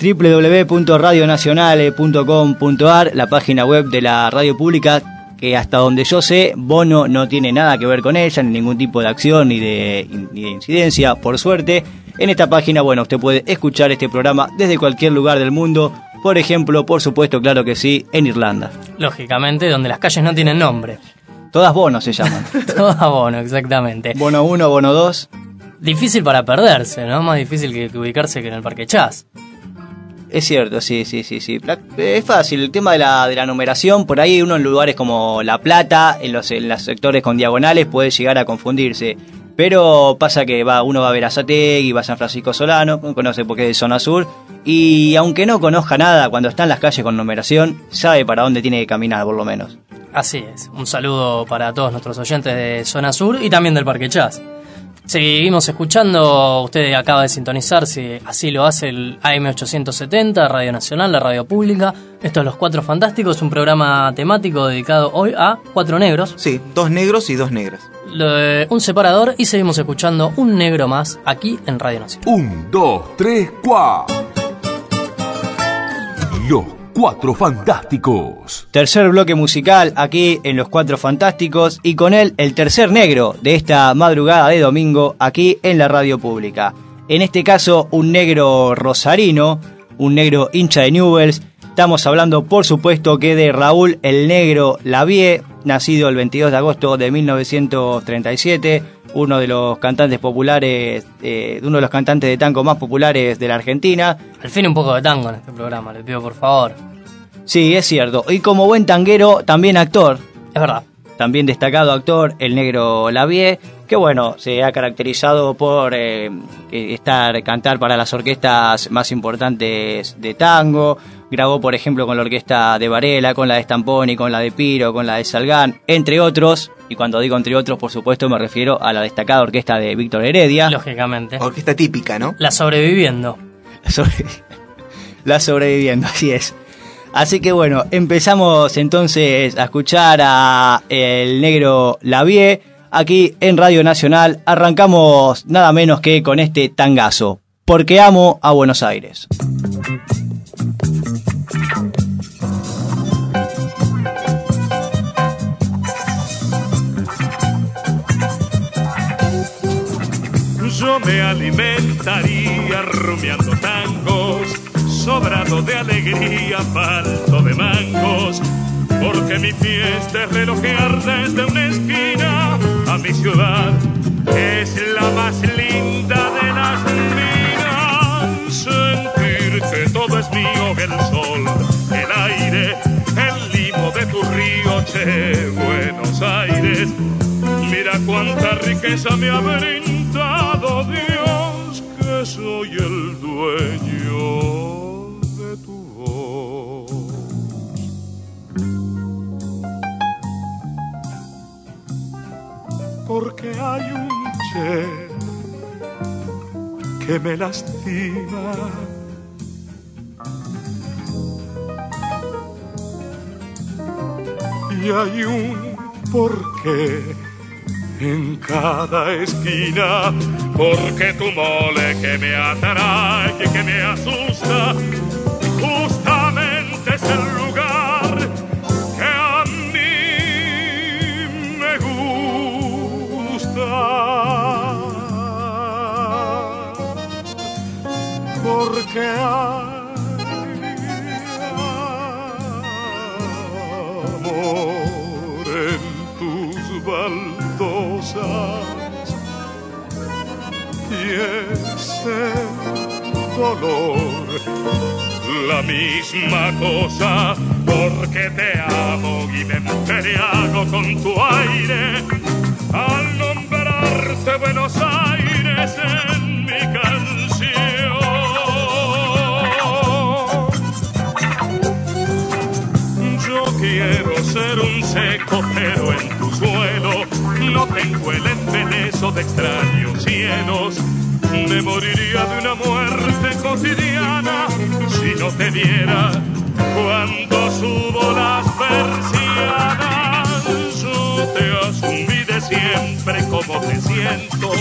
D: www.radionacionales.com.ar, la página web de la radio pública, que hasta donde yo sé, Bono no tiene nada que ver con ella, ni ningún tipo de acción ni de, ni de incidencia, por suerte. En esta página, bueno, usted puede escuchar este programa desde cualquier lugar del mundo, por ejemplo, por supuesto, claro que sí, en Irlanda.
B: Lógicamente, donde las calles no tienen nombre.
D: Todas Bono se llaman.
B: Todo a Bono, exactamente.
D: Bono 1, Bono 2.
B: Difícil para perderse, ¿no? Más difícil que, que ubicarse que en el Parque Chas.
D: Es cierto, sí, sí, sí, sí. Es fácil, el tema de la, de la numeración, por ahí uno en lugares como La Plata, en los, en los sectores con diagonales, puede llegar a confundirse. Pero pasa que va, uno va a ver a Sategui, va a San Francisco Solano, no conoce porque es de zona sur, y aunque no conozca nada, cuando está en las calles con numeración, sabe para dónde tiene que caminar, por lo menos.
B: Así es. Un saludo para todos nuestros oyentes de Zona Sur y también del Parque Chas. Seguimos escuchando, usted acaba de sintonizar, si así lo hace el AM870, Radio Nacional, la radio pública. Esto es Los Cuatro Fantásticos, un programa temático dedicado hoy a cuatro negros,
C: Sí, dos negros y dos negras.
B: Lo- un separador y seguimos escuchando un negro más aquí en Radio Nacional.
E: Un, dos, tres, cuá. Los Cuatro Fantásticos.
D: Tercer bloque musical aquí en Los Cuatro Fantásticos y con él el tercer negro de esta madrugada de domingo aquí en la radio pública. En este caso un negro rosarino, un negro hincha de Newells. Estamos hablando por supuesto que de Raúl el Negro Lavie, nacido el 22 de agosto de 1937, uno de los cantantes populares, eh, uno de los cantantes de tango más populares de la Argentina.
B: Al fin un poco de tango en este programa, le pido por favor.
D: Sí, es cierto. Y como buen tanguero, también actor.
B: Es verdad.
D: También destacado actor, el negro Lavie, que bueno, se ha caracterizado por eh, estar, cantar para las orquestas más importantes de tango. Grabó, por ejemplo, con la orquesta de Varela, con la de Stamponi, con la de Piro, con la de Salgán, entre otros. Y cuando digo entre otros, por supuesto, me refiero a la destacada orquesta de Víctor Heredia.
B: Lógicamente.
C: Orquesta típica, ¿no?
B: La sobreviviendo.
D: Sobre- la sobreviviendo, así es. Así que bueno, empezamos entonces a escuchar a el negro Lavie aquí en Radio Nacional. Arrancamos nada menos que con este tangazo, porque amo a Buenos Aires.
G: Me alimentaría rumiando tangos, sobrado de alegría, falto de mangos, porque mi fiesta es relojear desde una esquina a mi ciudad, es la más linda de las minas. Sentir que todo es mío, el sol, el aire, el limo de tu río, che, Buenos Aires. Mira cuánta riqueza me ha brindado Dios, que soy el dueño de tu voz. Porque hay un che que me lastima. Y hay un porqué en cada esquina, porque tu mole que me atrae, que, me asusta, justamente es el lugar que a mí me gusta. Porque hay y ese dolor la misma cosa porque te amo y me embriago con tu aire al nombrarte Buenos Aires en mi canción. Yo quiero ser un seco en tu suelo no tengo el embeleso de extraños cielos. Me moriría de una muerte cotidiana si no te viera cuando subo las persianas. Yo te asumí de siempre como te siento,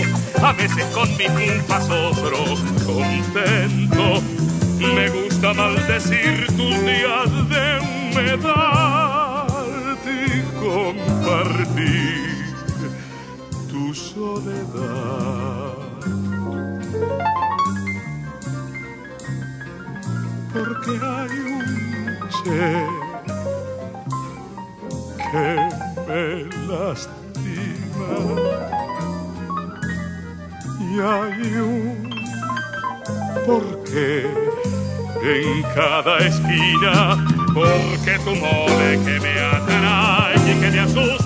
G: a veces con mi culpa sobro contento. Me gusta maldecir tus días de humedad y compartir Porque hay un che que me lastima. Y hay un porqué en cada esquina, porque tu mole que me atrae y que me asusta,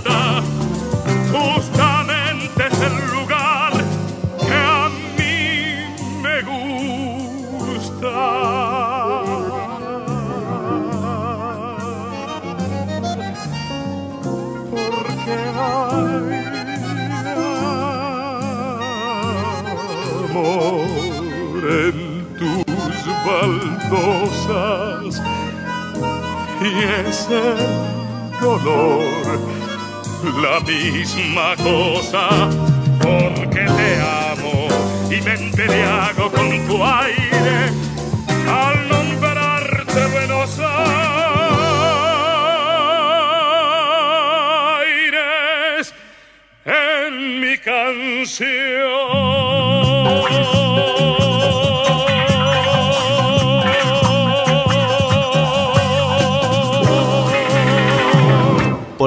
G: dolor la misma cosa porque te amo y me embriago con tu aire al nombrarte Buenos Aires en mi canción.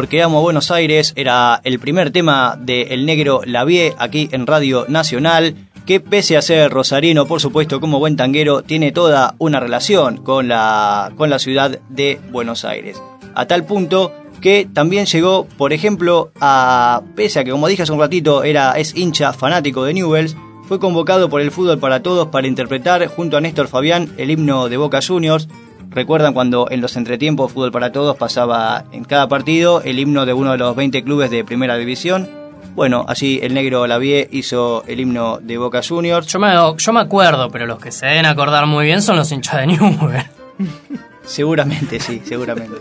D: Porque Amo Buenos Aires era el primer tema de El Negro Lavie aquí en Radio Nacional, que pese a ser rosarino, por supuesto, como buen tanguero, tiene toda una relación con la, con la ciudad de Buenos Aires. A tal punto que también llegó, por ejemplo, a, pese a que como dije hace un ratito, era, es hincha fanático de Newells, fue convocado por el Fútbol para Todos para interpretar junto a Néstor Fabián el himno de Boca Juniors. Recuerdan cuando en los entretiempos Fútbol para Todos pasaba en cada partido el himno de uno de los 20 clubes de Primera División. Bueno, así el negro Lavie hizo el himno de Boca Juniors.
B: Yo me, yo me acuerdo, pero los que se deben acordar muy bien son los hinchas de Newell's.
D: Seguramente, sí, seguramente.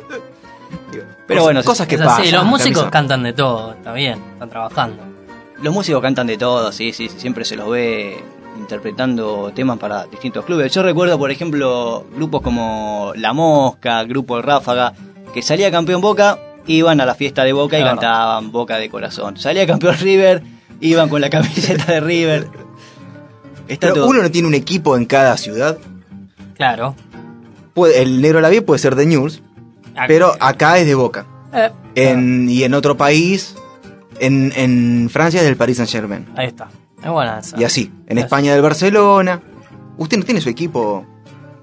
D: Pero bueno,
C: cosas que pasan.
B: los músicos cantan de todo, está bien, están trabajando.
D: Los músicos cantan de todo, sí, sí, sí, siempre se los ve interpretando temas para distintos clubes. Yo recuerdo, por ejemplo, grupos como La Mosca, Grupo El Ráfaga, que salía campeón Boca, iban a la fiesta de Boca y
B: Claro.
D: cantaban Boca de corazón. Salía campeón River, iban con la camiseta de River. Está
C: Pero
D: todo-
C: uno no tiene un equipo en cada ciudad.
B: Claro.
C: Puede- el negro Lavie puede ser de News,
B: Ac-
C: pero acá es de Boca.
B: eh,
C: En, y en otro país, en, en Francia es del Paris Saint Germain.
B: ahí está. Es.
C: Y así. En
B: Es-
C: España del Barcelona. Usted no tiene su equipo.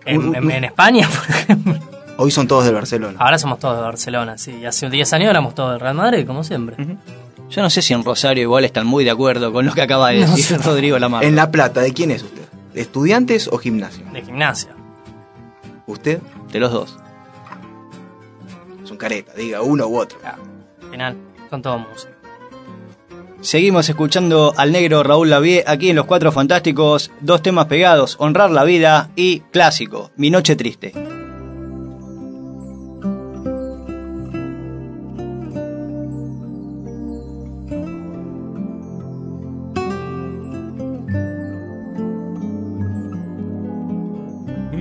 B: En, en- en España, por ejemplo.
C: Hoy son todos del Barcelona.
B: Ahora somos todos de Barcelona, sí. Y hace 10 años éramos todos del Real Madrid, como siempre.
D: Yo no sé si en Rosario igual están muy de acuerdo con lo que acaba de
B: No
D: decir
B: sé.
D: Rodrigo Lamar.
C: En La Plata, ¿de quién es usted? ¿De estudiantes o gimnasio?
B: De gimnasia.
C: ¿Usted?
D: De los dos.
C: Son careta, diga uno u otro.
B: Claro. Al final, son todos músicos.
D: Seguimos escuchando al negro Raúl Lavie aquí en Los Cuatro Fantásticos, dos temas pegados, Honrar la Vida y Clásico, Mi Noche Triste.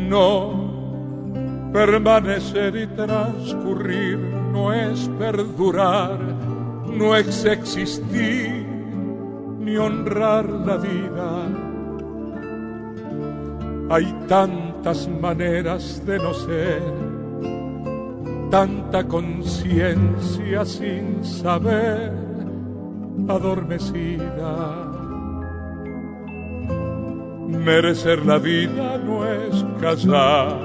G: No, permanecer y transcurrir no es perdurar, no es existir ni honrar la vida. Hay tantas maneras de no ser, tanta conciencia sin saber, adormecida. Merecer la vida no es callar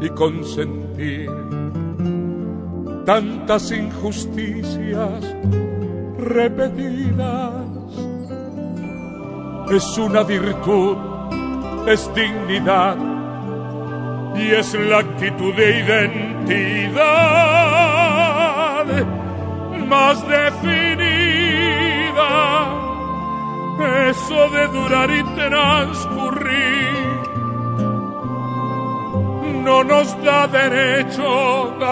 G: y consentir tantas injusticias repetidas. Es una virtud, es dignidad y es la actitud de identidad más definida eso de durar y transcurrir no nos da derecho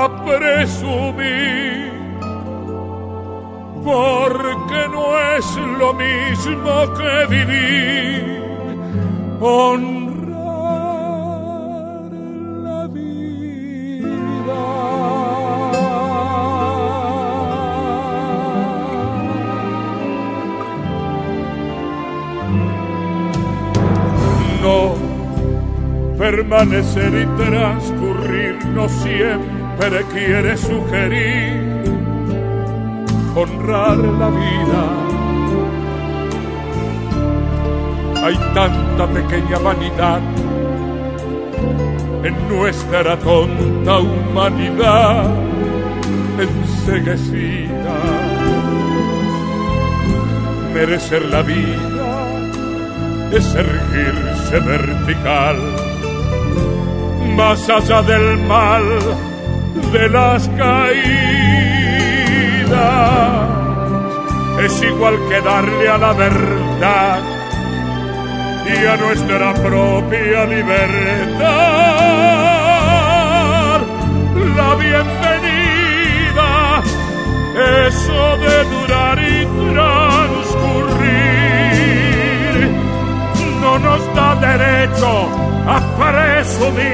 G: a presumir, porque no es lo mismo que vivir, permanecer y transcurrir no siempre quiere sugerir honrar la vida. Hay tanta pequeña vanidad en nuestra tonta humanidad enseguecida. Merecer la vida es erguirse vertical, más allá del mal de las caídas. Es igual que darle a la verdad y a nuestra propia libertad la bienvenida, eso de durar y transcurrir nos da derecho a presumir,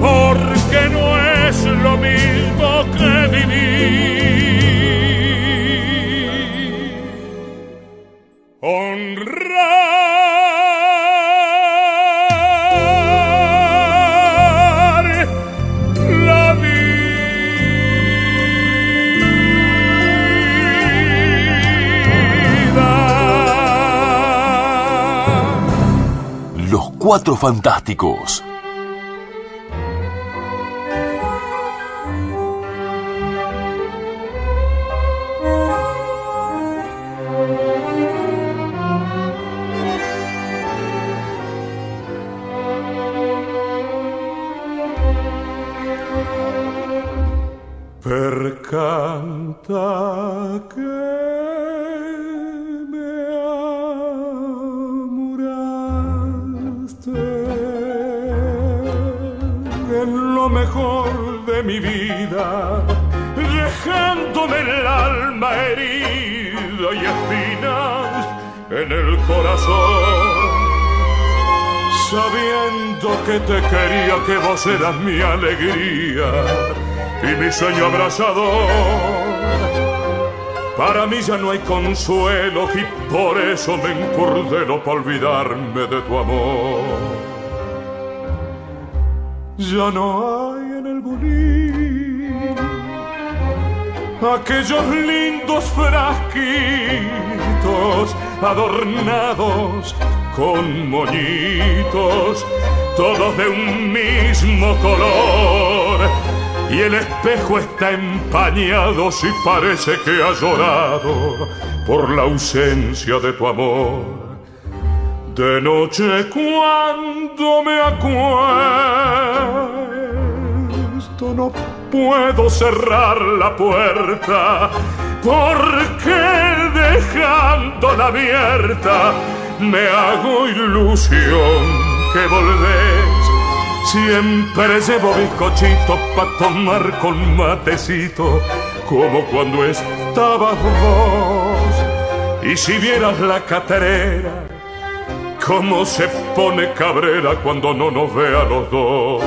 G: porque no es lo mismo que vivir. Honrar
E: Cuatro Fantásticos.
G: Vos eras mi alegría y mi sueño abrazador. Para mí ya no hay consuelo y por eso me encurdeno para olvidarme de tu amor. Ya no hay en el bulín aquellos lindos frasquitos adornados con moñitos, todos de un mismo color. Y el espejo está empañado si parece que ha llorado por la ausencia de tu amor. De noche cuando me acuesto no puedo cerrar la puerta porque dejándola abierta me hago ilusión que volvés. Siempre llevo bizcochitos para tomar con matecito, como cuando estabas vos. Y si vieras la caterera, cómo se pone cabrera cuando no nos ve a los dos.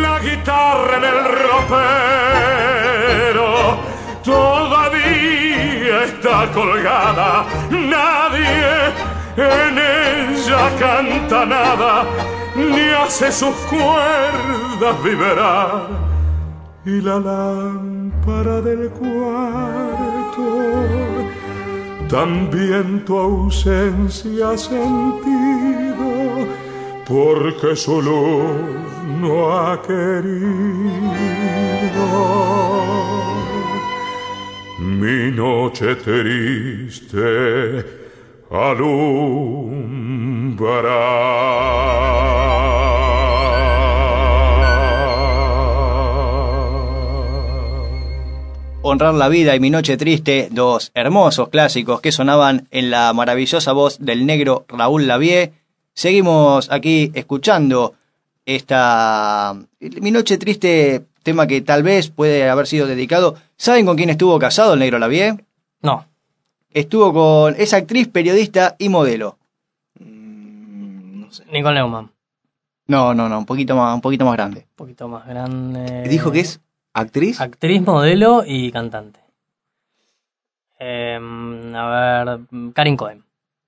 G: La guitarra en el ropero todavía está colgada, nadie en ella canta nada, ni hace sus cuerdas vibrar. Y la lámpara del cuarto también tu ausencia ha sentido, porque su luz no ha querido mi noche triste alumbra.
D: Honrar la vida y Mi Noche Triste, dos hermosos clásicos que sonaban en la maravillosa voz del negro Raúl Lavie. Seguimos aquí escuchando esta Mi Noche Triste, tema que tal vez puede haber sido dedicado. ¿Saben con quién estuvo casado el negro Lavie?
B: No.
D: Estuvo con esa actriz, periodista y modelo.
B: Nicole Neumann.
D: No, no, no, un poquito más, un poquito más grande.
B: Un poquito más grande.
C: Dijo que es actriz.
B: Actriz, modelo y cantante. Eh, a ver, Karin Cohen.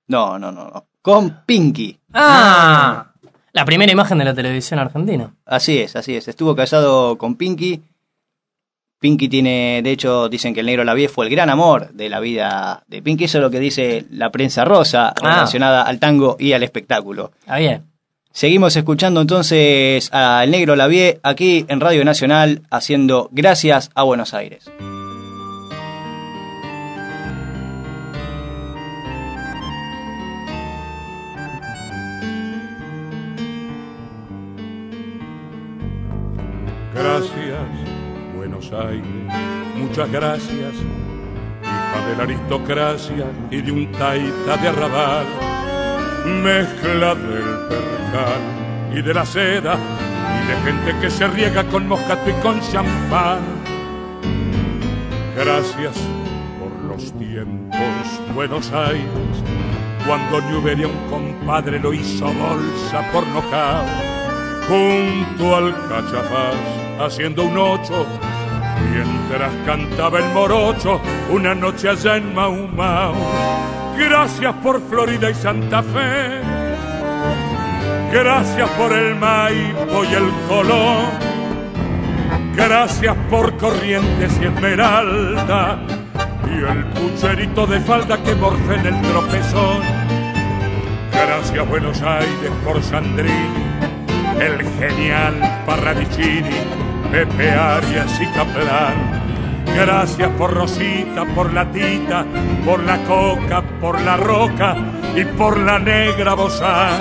D: No, no, no, no. Con Pinky.
B: ¡Ah! La primera imagen de la televisión argentina.
D: Así es, así es. Estuvo casado con Pinky. Pinky tiene, de hecho, dicen que el negro Lavie fue el gran amor de la vida de Pinky. Eso es lo que dice la prensa rosa relacionada al tango y al espectáculo.
B: Ah, bien.
D: Seguimos escuchando entonces al negro Lavie aquí en Radio Nacional haciendo Gracias a Buenos Aires.
G: Buenos muchas gracias, hija de la aristocracia y de un taita de arrabal, mezcla del percal y de la seda, y de gente que se riega con moscato y con champán. Gracias por los tiempos, Buenos Aires, cuando Newberia un compadre lo hizo bolsa por nocaut, junto al cachafaz haciendo un ocho, mientras cantaba el morocho una noche allá en Mau Mau. Gracias por Florida y Santa Fe, gracias por el Maipo y el Colón, gracias por Corrientes y Esmeralda, y el pucherito de falda que morfe en el tropezón. Gracias Buenos Aires por Sandrini, el genial Parravicini, Pepe Arias y Caplan. Gracias por Rosita, por la Tita, por la Coca, por la Roca y por la Negra Bozán.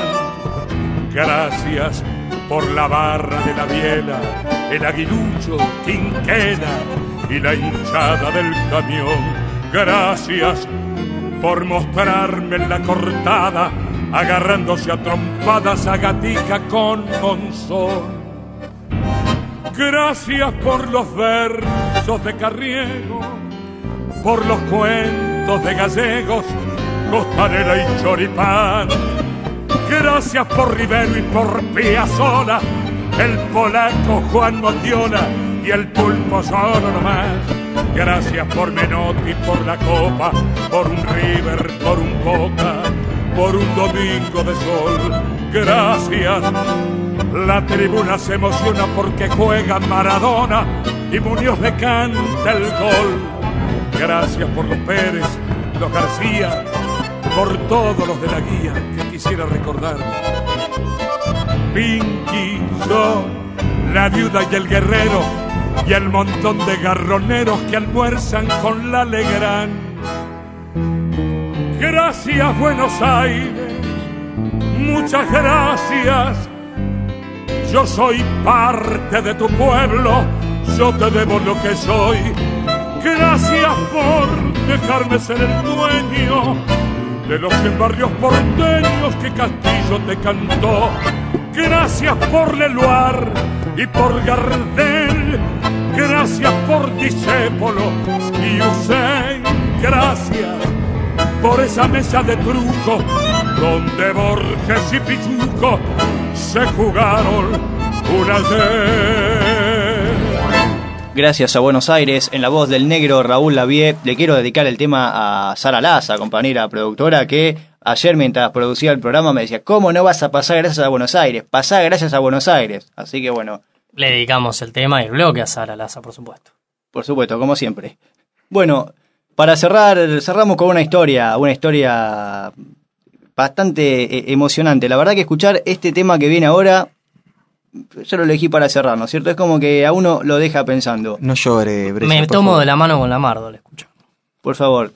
G: Gracias por la barra de la biela, el aguilucho, Quinquena y la hinchada del camión. Gracias por mostrarme en la cortada, agarrándose a trompadas a gatica con Monzón. Gracias por los versos de Carriego, por los cuentos de gallegos, costanera y choripán. Gracias por Rivero y por Piazzola, el polaco Juan Mondiola y el pulpo solo nomás. Gracias por Menotti, por la copa, por un River, por un Boca, por un domingo de sol. Gracias. La tribuna se emociona porque juega Maradona y Muñoz le canta el gol. Gracias por los Pérez, los García, por todos los de la guía que quisiera recordar. Pinky, yo, la viuda y el guerrero y el montón de garroneros que almuerzan con la Legrand. Gracias Buenos Aires, muchas gracias. Yo soy parte de tu pueblo, yo te debo lo que soy. Gracias por dejarme ser el dueño de los barrios porteños que Castillo te cantó. Gracias por Leluar y por Gardel. Gracias por Discépolo y Usain. Gracias por esa mesa de truco donde Borges y Pichuco se jugaron un ayer.
D: Gracias a Buenos Aires, en la voz del negro Raúl Lavie, le quiero dedicar el tema a Sara Laza, compañera productora, que ayer mientras producía el programa me decía, ¿cómo no vas a pasar gracias a Buenos Aires? Pasá gracias a Buenos Aires. Así que bueno,
B: Le dedicamos el tema y el bloque a Sara Laza, por supuesto.
D: por supuesto, como siempre. Bueno, para cerrar, cerramos con una historia, una historia bastante eh, emocionante. La verdad que escuchar este tema que viene ahora, yo lo elegí para cerrar, ¿no es cierto? Es como que a uno lo deja pensando.
C: No llore, Brescia,
B: Me tomo
C: favor.
B: de la mano con la Mardo, le escucho.
D: Por favor,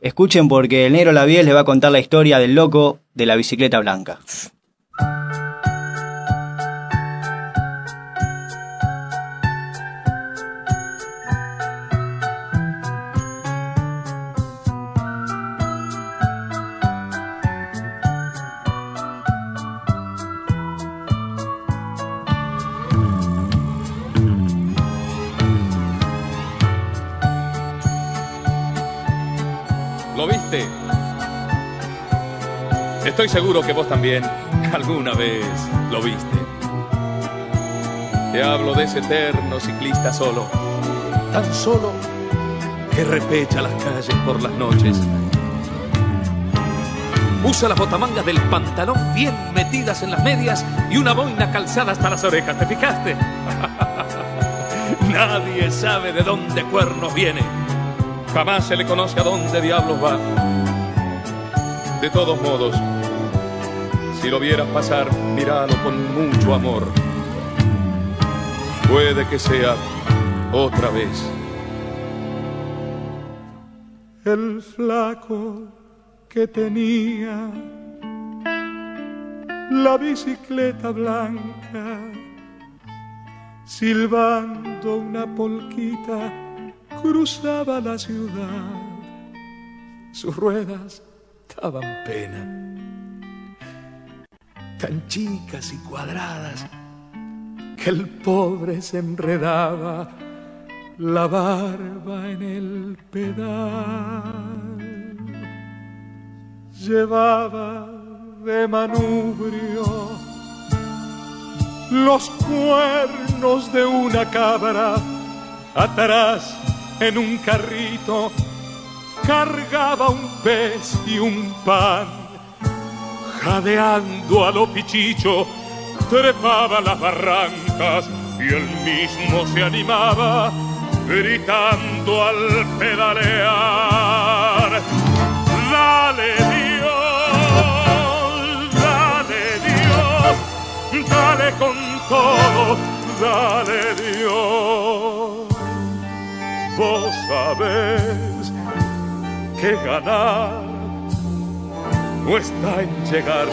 D: escuchen porque el negro Labiel les va a contar la historia del loco de la bicicleta blanca.
J: Estoy seguro que vos también alguna vez lo viste. Te hablo de ese eterno ciclista solo, tan solo que repecha las calles por las noches. Usa las botamangas del pantalón bien metidas en las medias y una boina calzada hasta las orejas. ¿Te fijaste? Nadie sabe de dónde cuernos viene. Jamás se le conoce a dónde diablos va. De todos modos, si lo vieras pasar, míralo con mucho amor. Puede que sea otra vez.
G: el flaco que tenía la bicicleta blanca, silbando una polquita, cruzaba la ciudad. Sus ruedas daban pena, tan chicas y cuadradas, que el pobre se enredaba la barba en el pedal. Llevaba de manubrio los cuernos de una cabra atrás en un carrito cargaba un pez y un pan jadeando a lo pichicho trepaba las barrancas y él mismo se animaba gritando al pedalear dale Dios dale con todo, dale Dios. Vos sabés que ganar no está en llegar,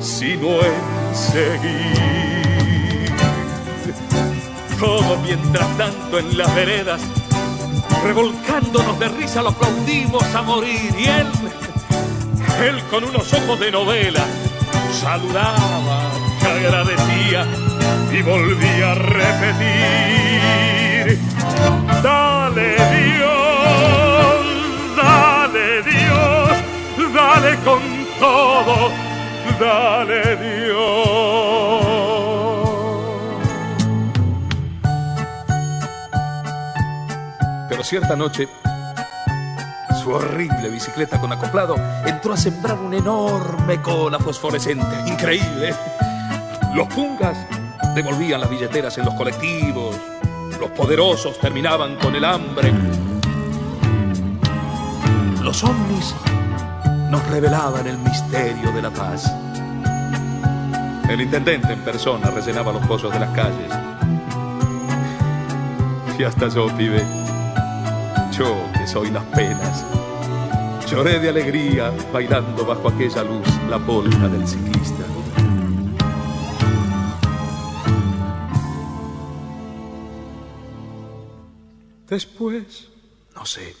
G: sino en seguir. Todo mientras tanto en las veredas, revolcándonos de risa, lo aplaudimos a morir. Y él, él con unos ojos de novela, saludaba, agradecía y volvía a repetir. Dale Dios, dale Dios.
J: Pero cierta noche, su horrible bicicleta con acoplado entró a sembrar una enorme cola fosforescente. Increíble. Los pungas devolvían las billeteras en los colectivos. Los poderosos terminaban con el hambre. Los ovnis nos revelaban el misterio de la paz. El intendente en persona rellenaba los pozos de las calles. Y hasta yo, pibe, yo que soy las penas, lloré de alegría bailando bajo aquella luz la polka del ciclista. Después, no sé,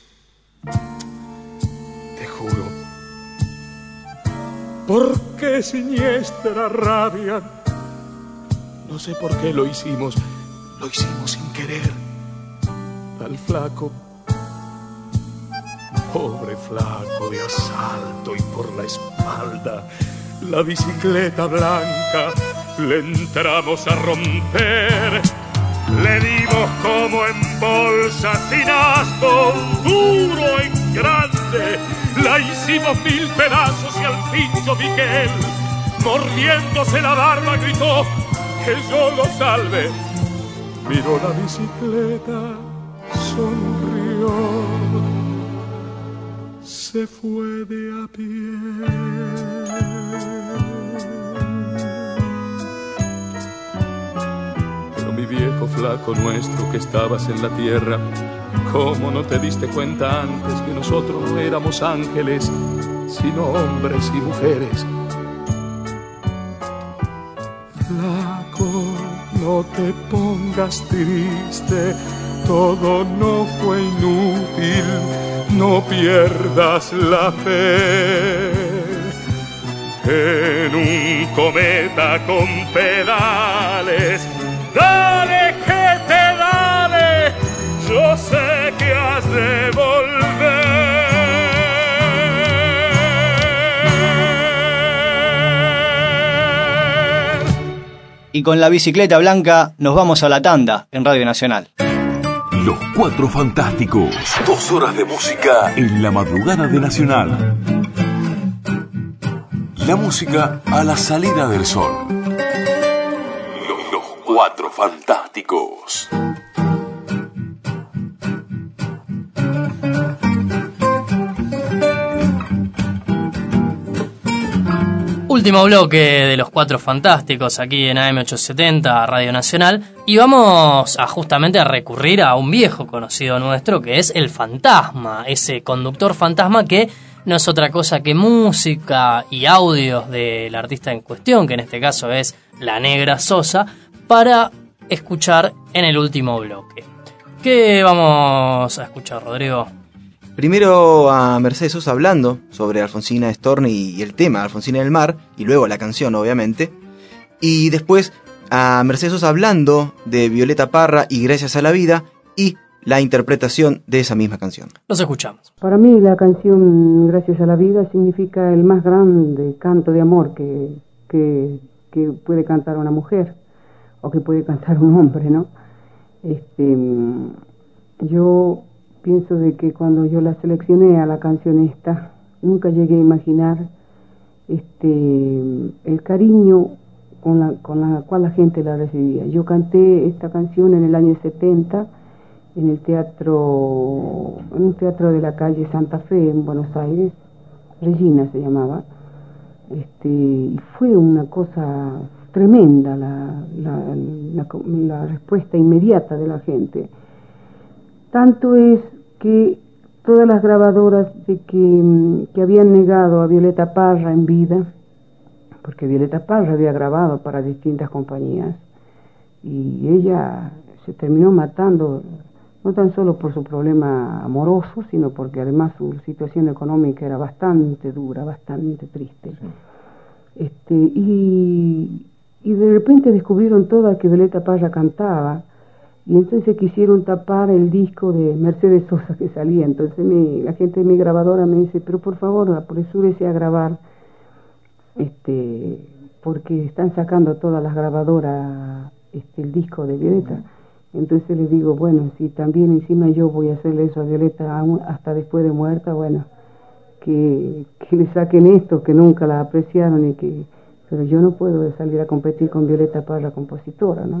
J: ¿por qué siniestra rabia? No sé por qué lo hicimos, lo hicimos sin querer. Al flaco, pobre flaco de asalto y por la espalda, la bicicleta blanca le entramos a romper. Le dimos como en bolsa sin asco, duro en La hicimos mil pedazos y al pincho Miguel, mordiéndose la barba, gritó que yo lo salve. Miró la bicicleta, sonrió, se fue de a pie. Viejo flaco nuestro que estabas en la tierra, ¿cómo no te diste cuenta antes que nosotros no éramos ángeles, sino hombres y mujeres? Flaco, no te pongas triste, todo no fue inútil, no pierdas la fe. En un cometa con pedales, dale yo sé que has de volver.
D: Y con la bicicleta blanca nos vamos a la tanda en Radio Nacional.
E: Los Cuatro Fantásticos. Dos horas de música en la madrugada de Nacional. La música a la salida del sol. Los, los Cuatro Fantásticos.
B: Último bloque de los Cuatro Fantásticos aquí en AM870 Radio Nacional y vamos a justamente a recurrir a un viejo conocido nuestro que es el fantasma, ese conductor fantasma que no es otra cosa que música y audios del artista en cuestión, que en este caso es La Negra Sosa, para escuchar en el último bloque. ¿Qué vamos a escuchar, Rodrigo?
C: Primero a Mercedes Sosa hablando sobre Alfonsina Storni y el tema Alfonsina del Mar, y luego la canción, obviamente. Y después a Mercedes Sosa hablando de Violeta Parra y Gracias a la Vida, y la interpretación de esa misma canción.
B: Los escuchamos.
K: Para mí la canción Gracias a la Vida significa el más grande canto de amor que, que, que puede cantar una mujer o que puede cantar un hombre, ¿no? Este, yo pienso de que cuando yo la seleccioné a la canción esta, nunca llegué a imaginar este el cariño con la, con la cual la gente la recibía. Yo canté esta canción en el año 70 en el teatro, en un teatro de la calle Santa Fe en Buenos Aires, Regina se llamaba, este, y fue una cosa tremenda la, la respuesta inmediata de la gente. Tanto es que todas las grabadoras de que, mm, que habían negado a Violeta Parra en vida, porque Violeta Parra había grabado para distintas compañías, y ella se terminó matando no tan solo por su problema amoroso, sino porque además su situación económica era bastante dura, bastante triste. Este, y, y de repente descubrieron toda que Violeta Parra cantaba, y entonces quisieron tapar el disco de Mercedes Sosa que salía. Entonces mi, la gente de mi grabadora me dice, pero por favor apresúrese a grabar, este, porque están sacando todas las grabadoras este, el disco de Violeta. Entonces le digo, bueno, si también encima yo voy a hacerle eso a Violeta hasta después de muerta, bueno, que, que le saquen esto, que nunca la apreciaron y que... Pero yo no puedo salir a competir con Violeta Parra, compositora, ¿no?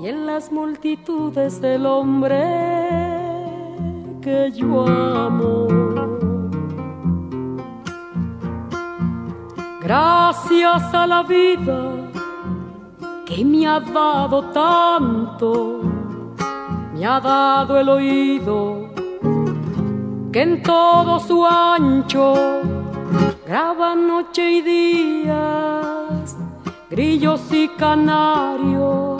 L: y en las multitudes del hombre que yo amo. Gracias a la vida que me ha dado tanto, me ha dado el oído que en todo su ancho graba noche y días, grillos y canarios,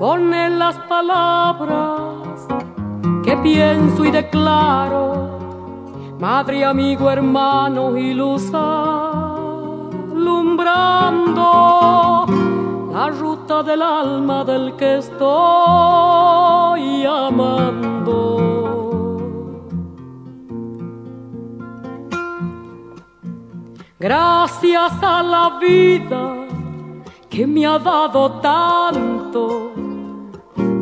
L: con las palabras que pienso y declaro, madre, amigo, hermano y luz alumbrando la ruta del alma del que estoy amando. Gracias a la vida que me ha dado tanto,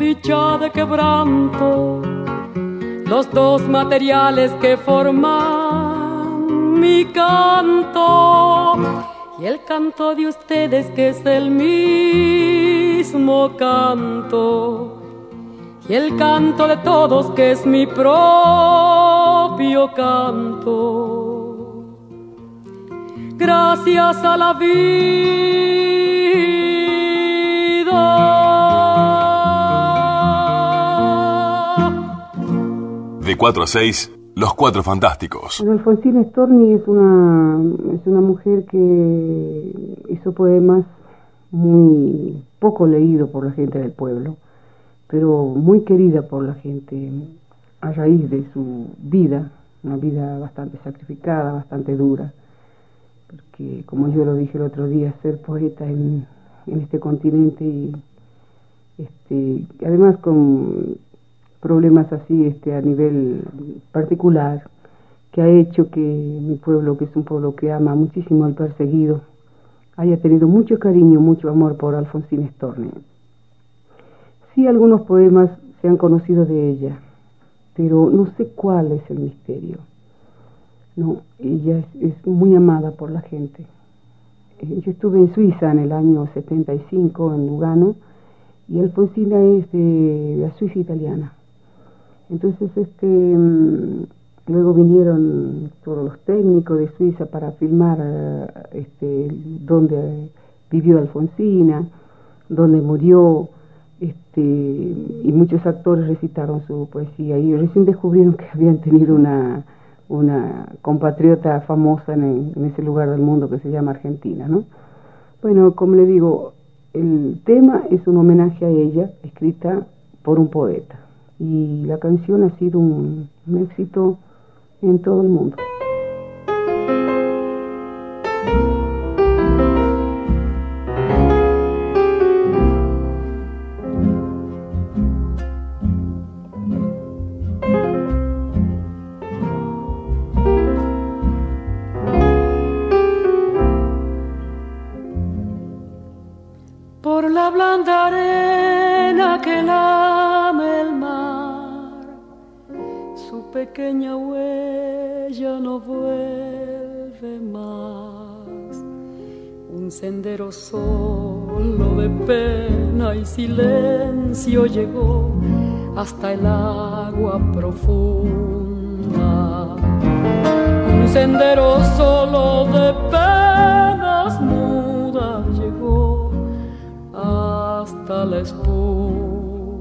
L: dicha de quebranto, los dos materiales que forman mi canto y el canto de ustedes que es el mismo canto y el canto de todos que es mi propio canto. Gracias a la vida.
E: 4 a 6, Los Cuatro Fantásticos.
K: Bueno, Alfonsina Storni es una, es una mujer que hizo poemas muy poco leídos por la gente del pueblo, pero muy querida por la gente a raíz de su vida, una vida bastante sacrificada, bastante dura, porque como yo lo dije el otro día, ser poeta en, en este continente y este, además con problemas así este, a nivel particular, que ha hecho que mi pueblo, que es un pueblo que ama muchísimo al perseguido, haya tenido mucho cariño, mucho amor por Alfonsina Storni. Sí, algunos poemas se han conocido de ella, pero no sé cuál es el misterio. No, ella es, es muy amada por la gente. Eh, Yo estuve en Suiza en el año 75, en Lugano, y Alfonsina es de la Suiza italiana. Entonces, este, mm, luego vinieron todos los técnicos de Suiza para filmar eh, este, donde vivió Alfonsina, donde murió, este, y muchos actores recitaron su poesía. Y recién descubrieron que habían tenido una, una compatriota famosa en, en ese lugar del mundo que se llama Argentina, ¿no? Bueno, como le digo, el tema es un homenaje a ella, escrita por un poeta. Y la canción ha sido un, un éxito en todo el mundo.
L: Sendero solo de pena y silencio llegó hasta el agua profunda. Un sendero solo de penas mudas llegó hasta la espuma.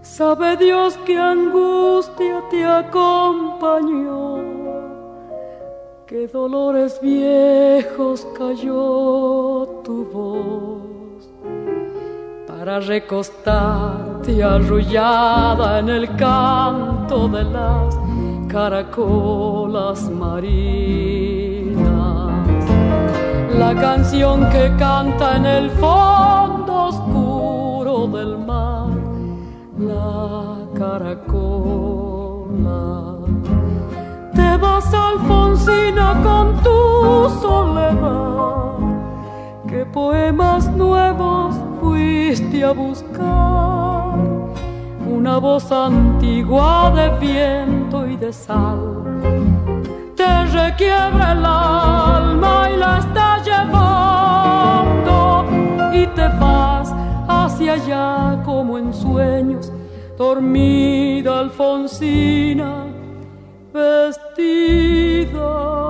L: Sabe Dios que angustia te acompañó, que dolores viejos cayó tu voz para recostarte arrullada en el canto de las caracolas marinas la canción que canta en el fondo oscuro del mar, la caracola. Te vas, Con tu soledad, que poemas nuevos fuiste a buscar, una voz antigua de viento y de sal te requiebra el alma y la está llevando y te vas hacia allá como en sueños, dormida Alfonsina, vestida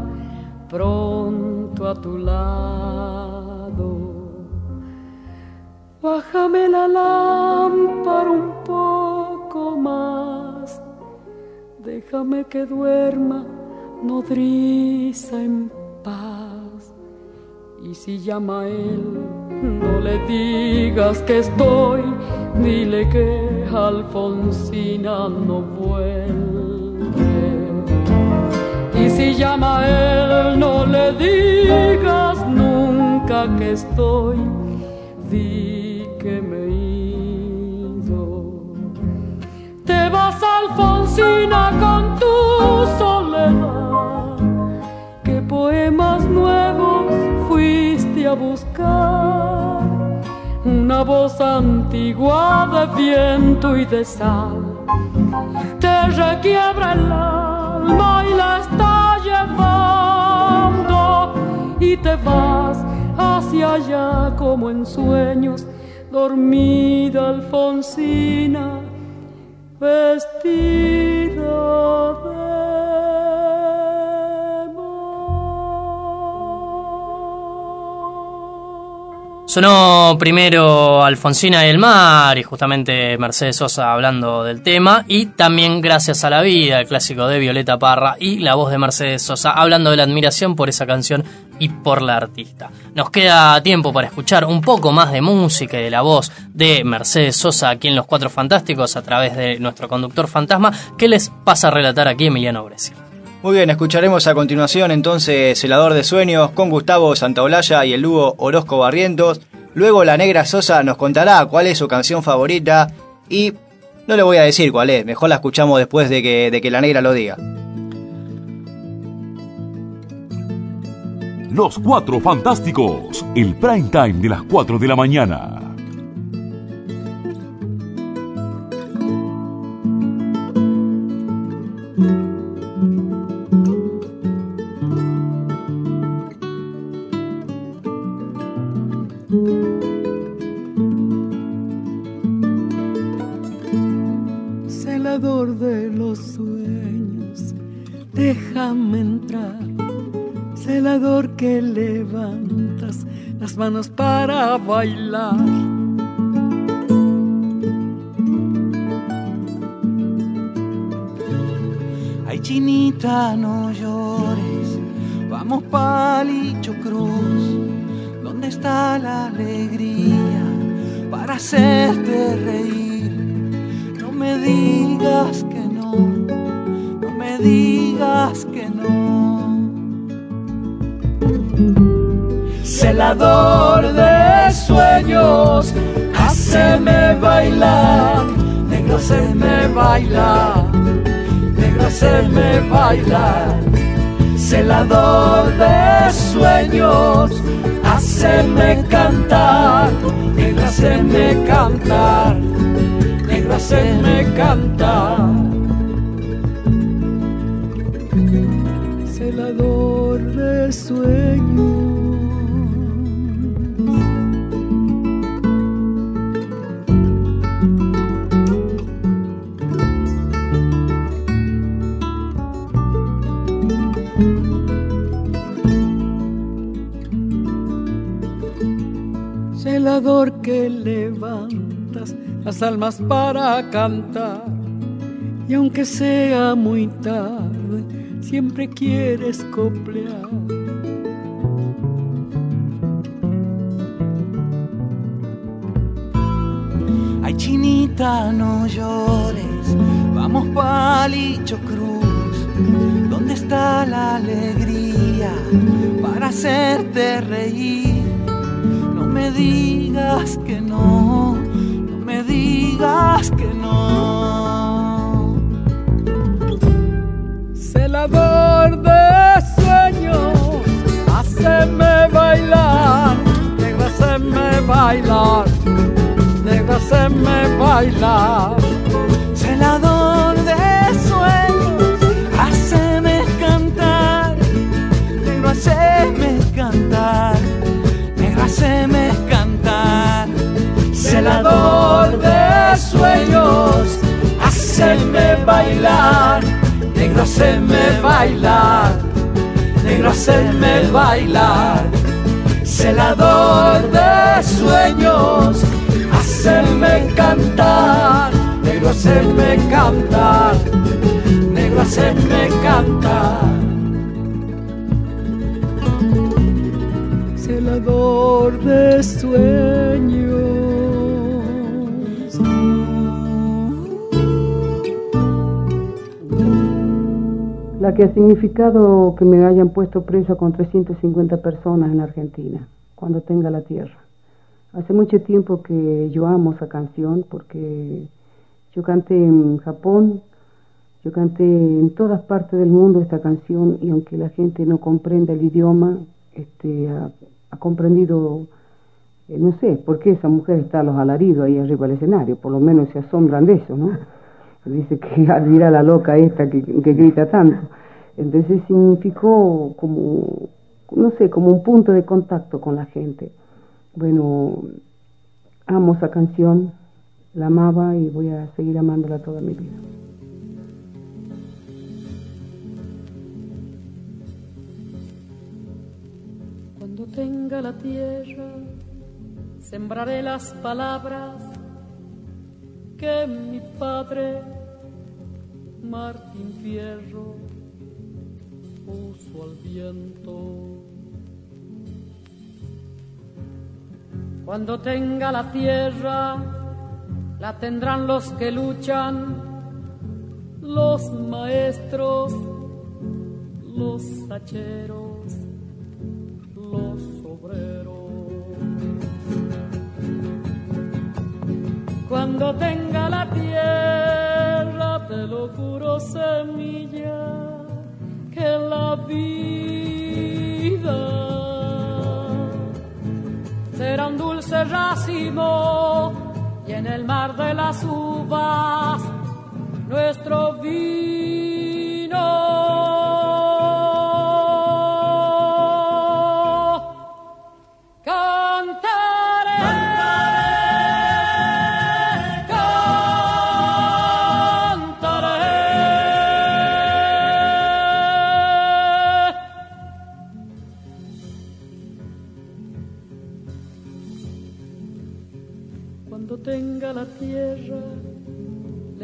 L: pronto a tu lado. Bájame la lámpara un poco más, déjame que duerma nodriza en paz. Y si llama a él, no le digas que estoy, dile que Alfonsina no vuelve. Si llama a él, no le digas nunca que estoy, di que me ido. Te vas, Alfonsina, con tu soledad. ¿Qué poemas nuevos fuiste a buscar? Una voz antigua de viento y de sal te requiebra el alma y la está llevando y te vas hacia allá como en sueños, dormida Alfonsina, vestida de
B: Sonó primero Alfonsina del Mar y justamente Mercedes Sosa hablando del tema y también Gracias a la Vida, el clásico de Violeta Parra y la voz de Mercedes Sosa hablando de la admiración por esa canción y por la artista. Nos queda tiempo para escuchar un poco más de música y de la voz de Mercedes Sosa aquí en Los Cuatro Fantásticos a través de nuestro conductor fantasma que les pasa a relatar aquí Emiliano Brescia.
D: Muy bien, escucharemos a continuación entonces Celador de Sueños con Gustavo Santaolalla y el dúo Orozco Barrientos. Luego la Negra Sosa nos contará cuál es su canción favorita y no le voy a decir cuál es, mejor la escuchamos después de que, de que la Negra lo diga.
E: Los Cuatro Fantásticos, el prime time de las 4 de la mañana.
I: Para
M: haceme bailar negro hacerme bailar. Celador de sueños, hacerme cantar, negro hacerme cantar, negro hacerme cantar.
I: Almas para cantar. Y aunque sea muy tarde, siempre quieres coplear.
M: Ay, chinita, no llores, vamos palicho cruz. ¿Dónde está la alegría para hacerte reír? No me digas que no, digas que no.
I: Celador de sueños, haceme bailar, negro, haceme bailar, negro, haceme bailar.
M: haceme bailar, negro haceme bailar, negro haceme bailar, celador de sueños, haceme cantar, negro haceme cantar, negro hacerme cantar. Celador de sueños.
K: La que ha significado que me hayan puesto presa con 350 personas en Argentina, cuando tenga la tierra. Hace mucho tiempo que yo amo esa canción porque yo canté en Japón, yo canté en todas partes del mundo esta canción y aunque la gente no comprenda el idioma, este, ha, comprendido, eh, no sé, por qué esa mujer está a los alaridos ahí arriba del escenario, por lo menos se asombran de eso, ¿no? Dice que admira la loca esta que, que grita tanto. Entonces significó como, no sé, como un punto de contacto con la gente. Bueno, amo esa canción, la amaba y voy a seguir amándola toda mi vida.
L: Cuando tenga la tierra, sembraré las palabras que mi padre Martín Fierro puso al viento. Cuando tenga la tierra, la tendrán los que luchan, los maestros, los hacheros, los Cuando tenga la tierra, te lo juro, semilla, que la vida será un dulce racimo y en el mar de las uvas nuestro vino.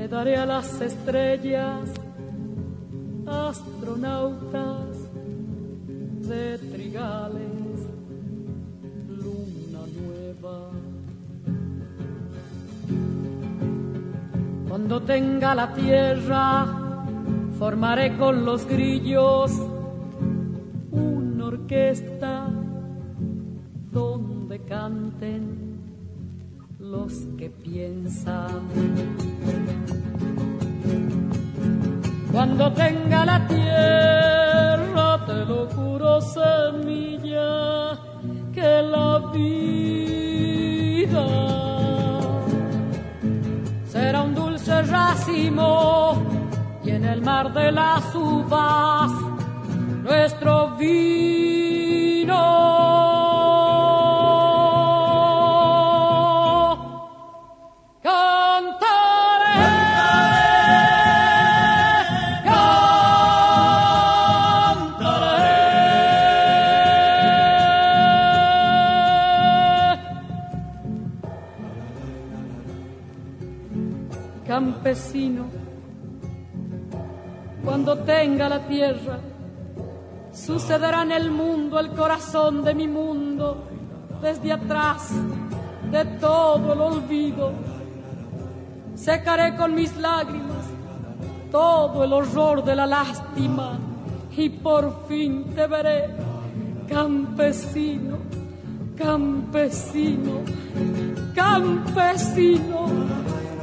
L: Daré a las estrellas astronautas de trigales, luna nueva. Cuando tenga la tierra, formaré con los grillos una orquesta donde canten los que piensan. Cuando tenga la tierra, te lo juro, semilla, que la vida será un dulce racimo y en el mar de las uvas nuestro vino. Tenga la tierra, sucederá en el mundo el corazón de mi mundo, desde atrás de todo el olvido. Secaré con mis lágrimas todo el horror de la lástima y por fin te veré, campesino, campesino, campesino,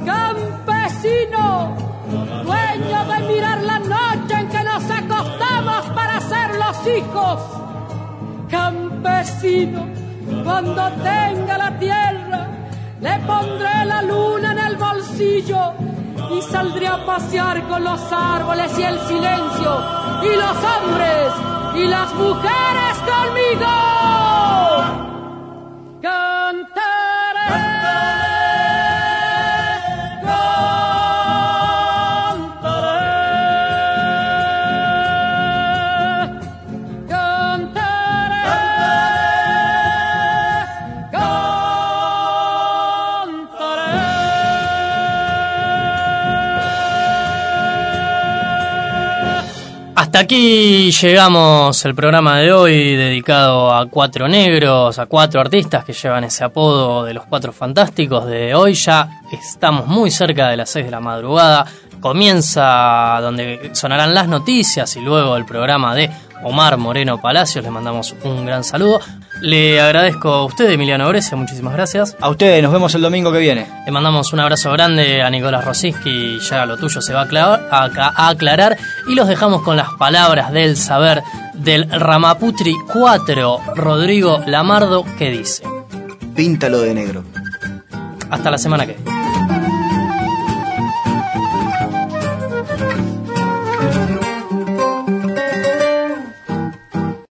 L: campesino, dueño de mirar la noche en que nos acostamos para ser los hijos. Campesino, cuando tenga la tierra, le pondré la luna en el bolsillo y saldré a pasear con los árboles y el silencio y los hombres y las mujeres conmigo.
B: Hasta aquí llegamos el programa de hoy dedicado a cuatro negros, a cuatro artistas que llevan ese apodo de los cuatro fantásticos de hoy. Ya estamos muy cerca de las seis de la madrugada. Comienza donde sonarán las noticias y luego el programa de Omar Moreno Palacios. Le mandamos un gran saludo. Le agradezco a usted, Emiliano Brescia, muchísimas gracias.
D: A ustedes, nos vemos el domingo que viene.
B: Le mandamos un abrazo grande a Nicolás Rosiski, ya lo tuyo se va a aclarar, a aclarar. Y los dejamos con las palabras del saber del Ramaputri 4, Rodrigo Lamardo, que dice:
C: Píntalo de negro.
B: Hasta la semana que viene.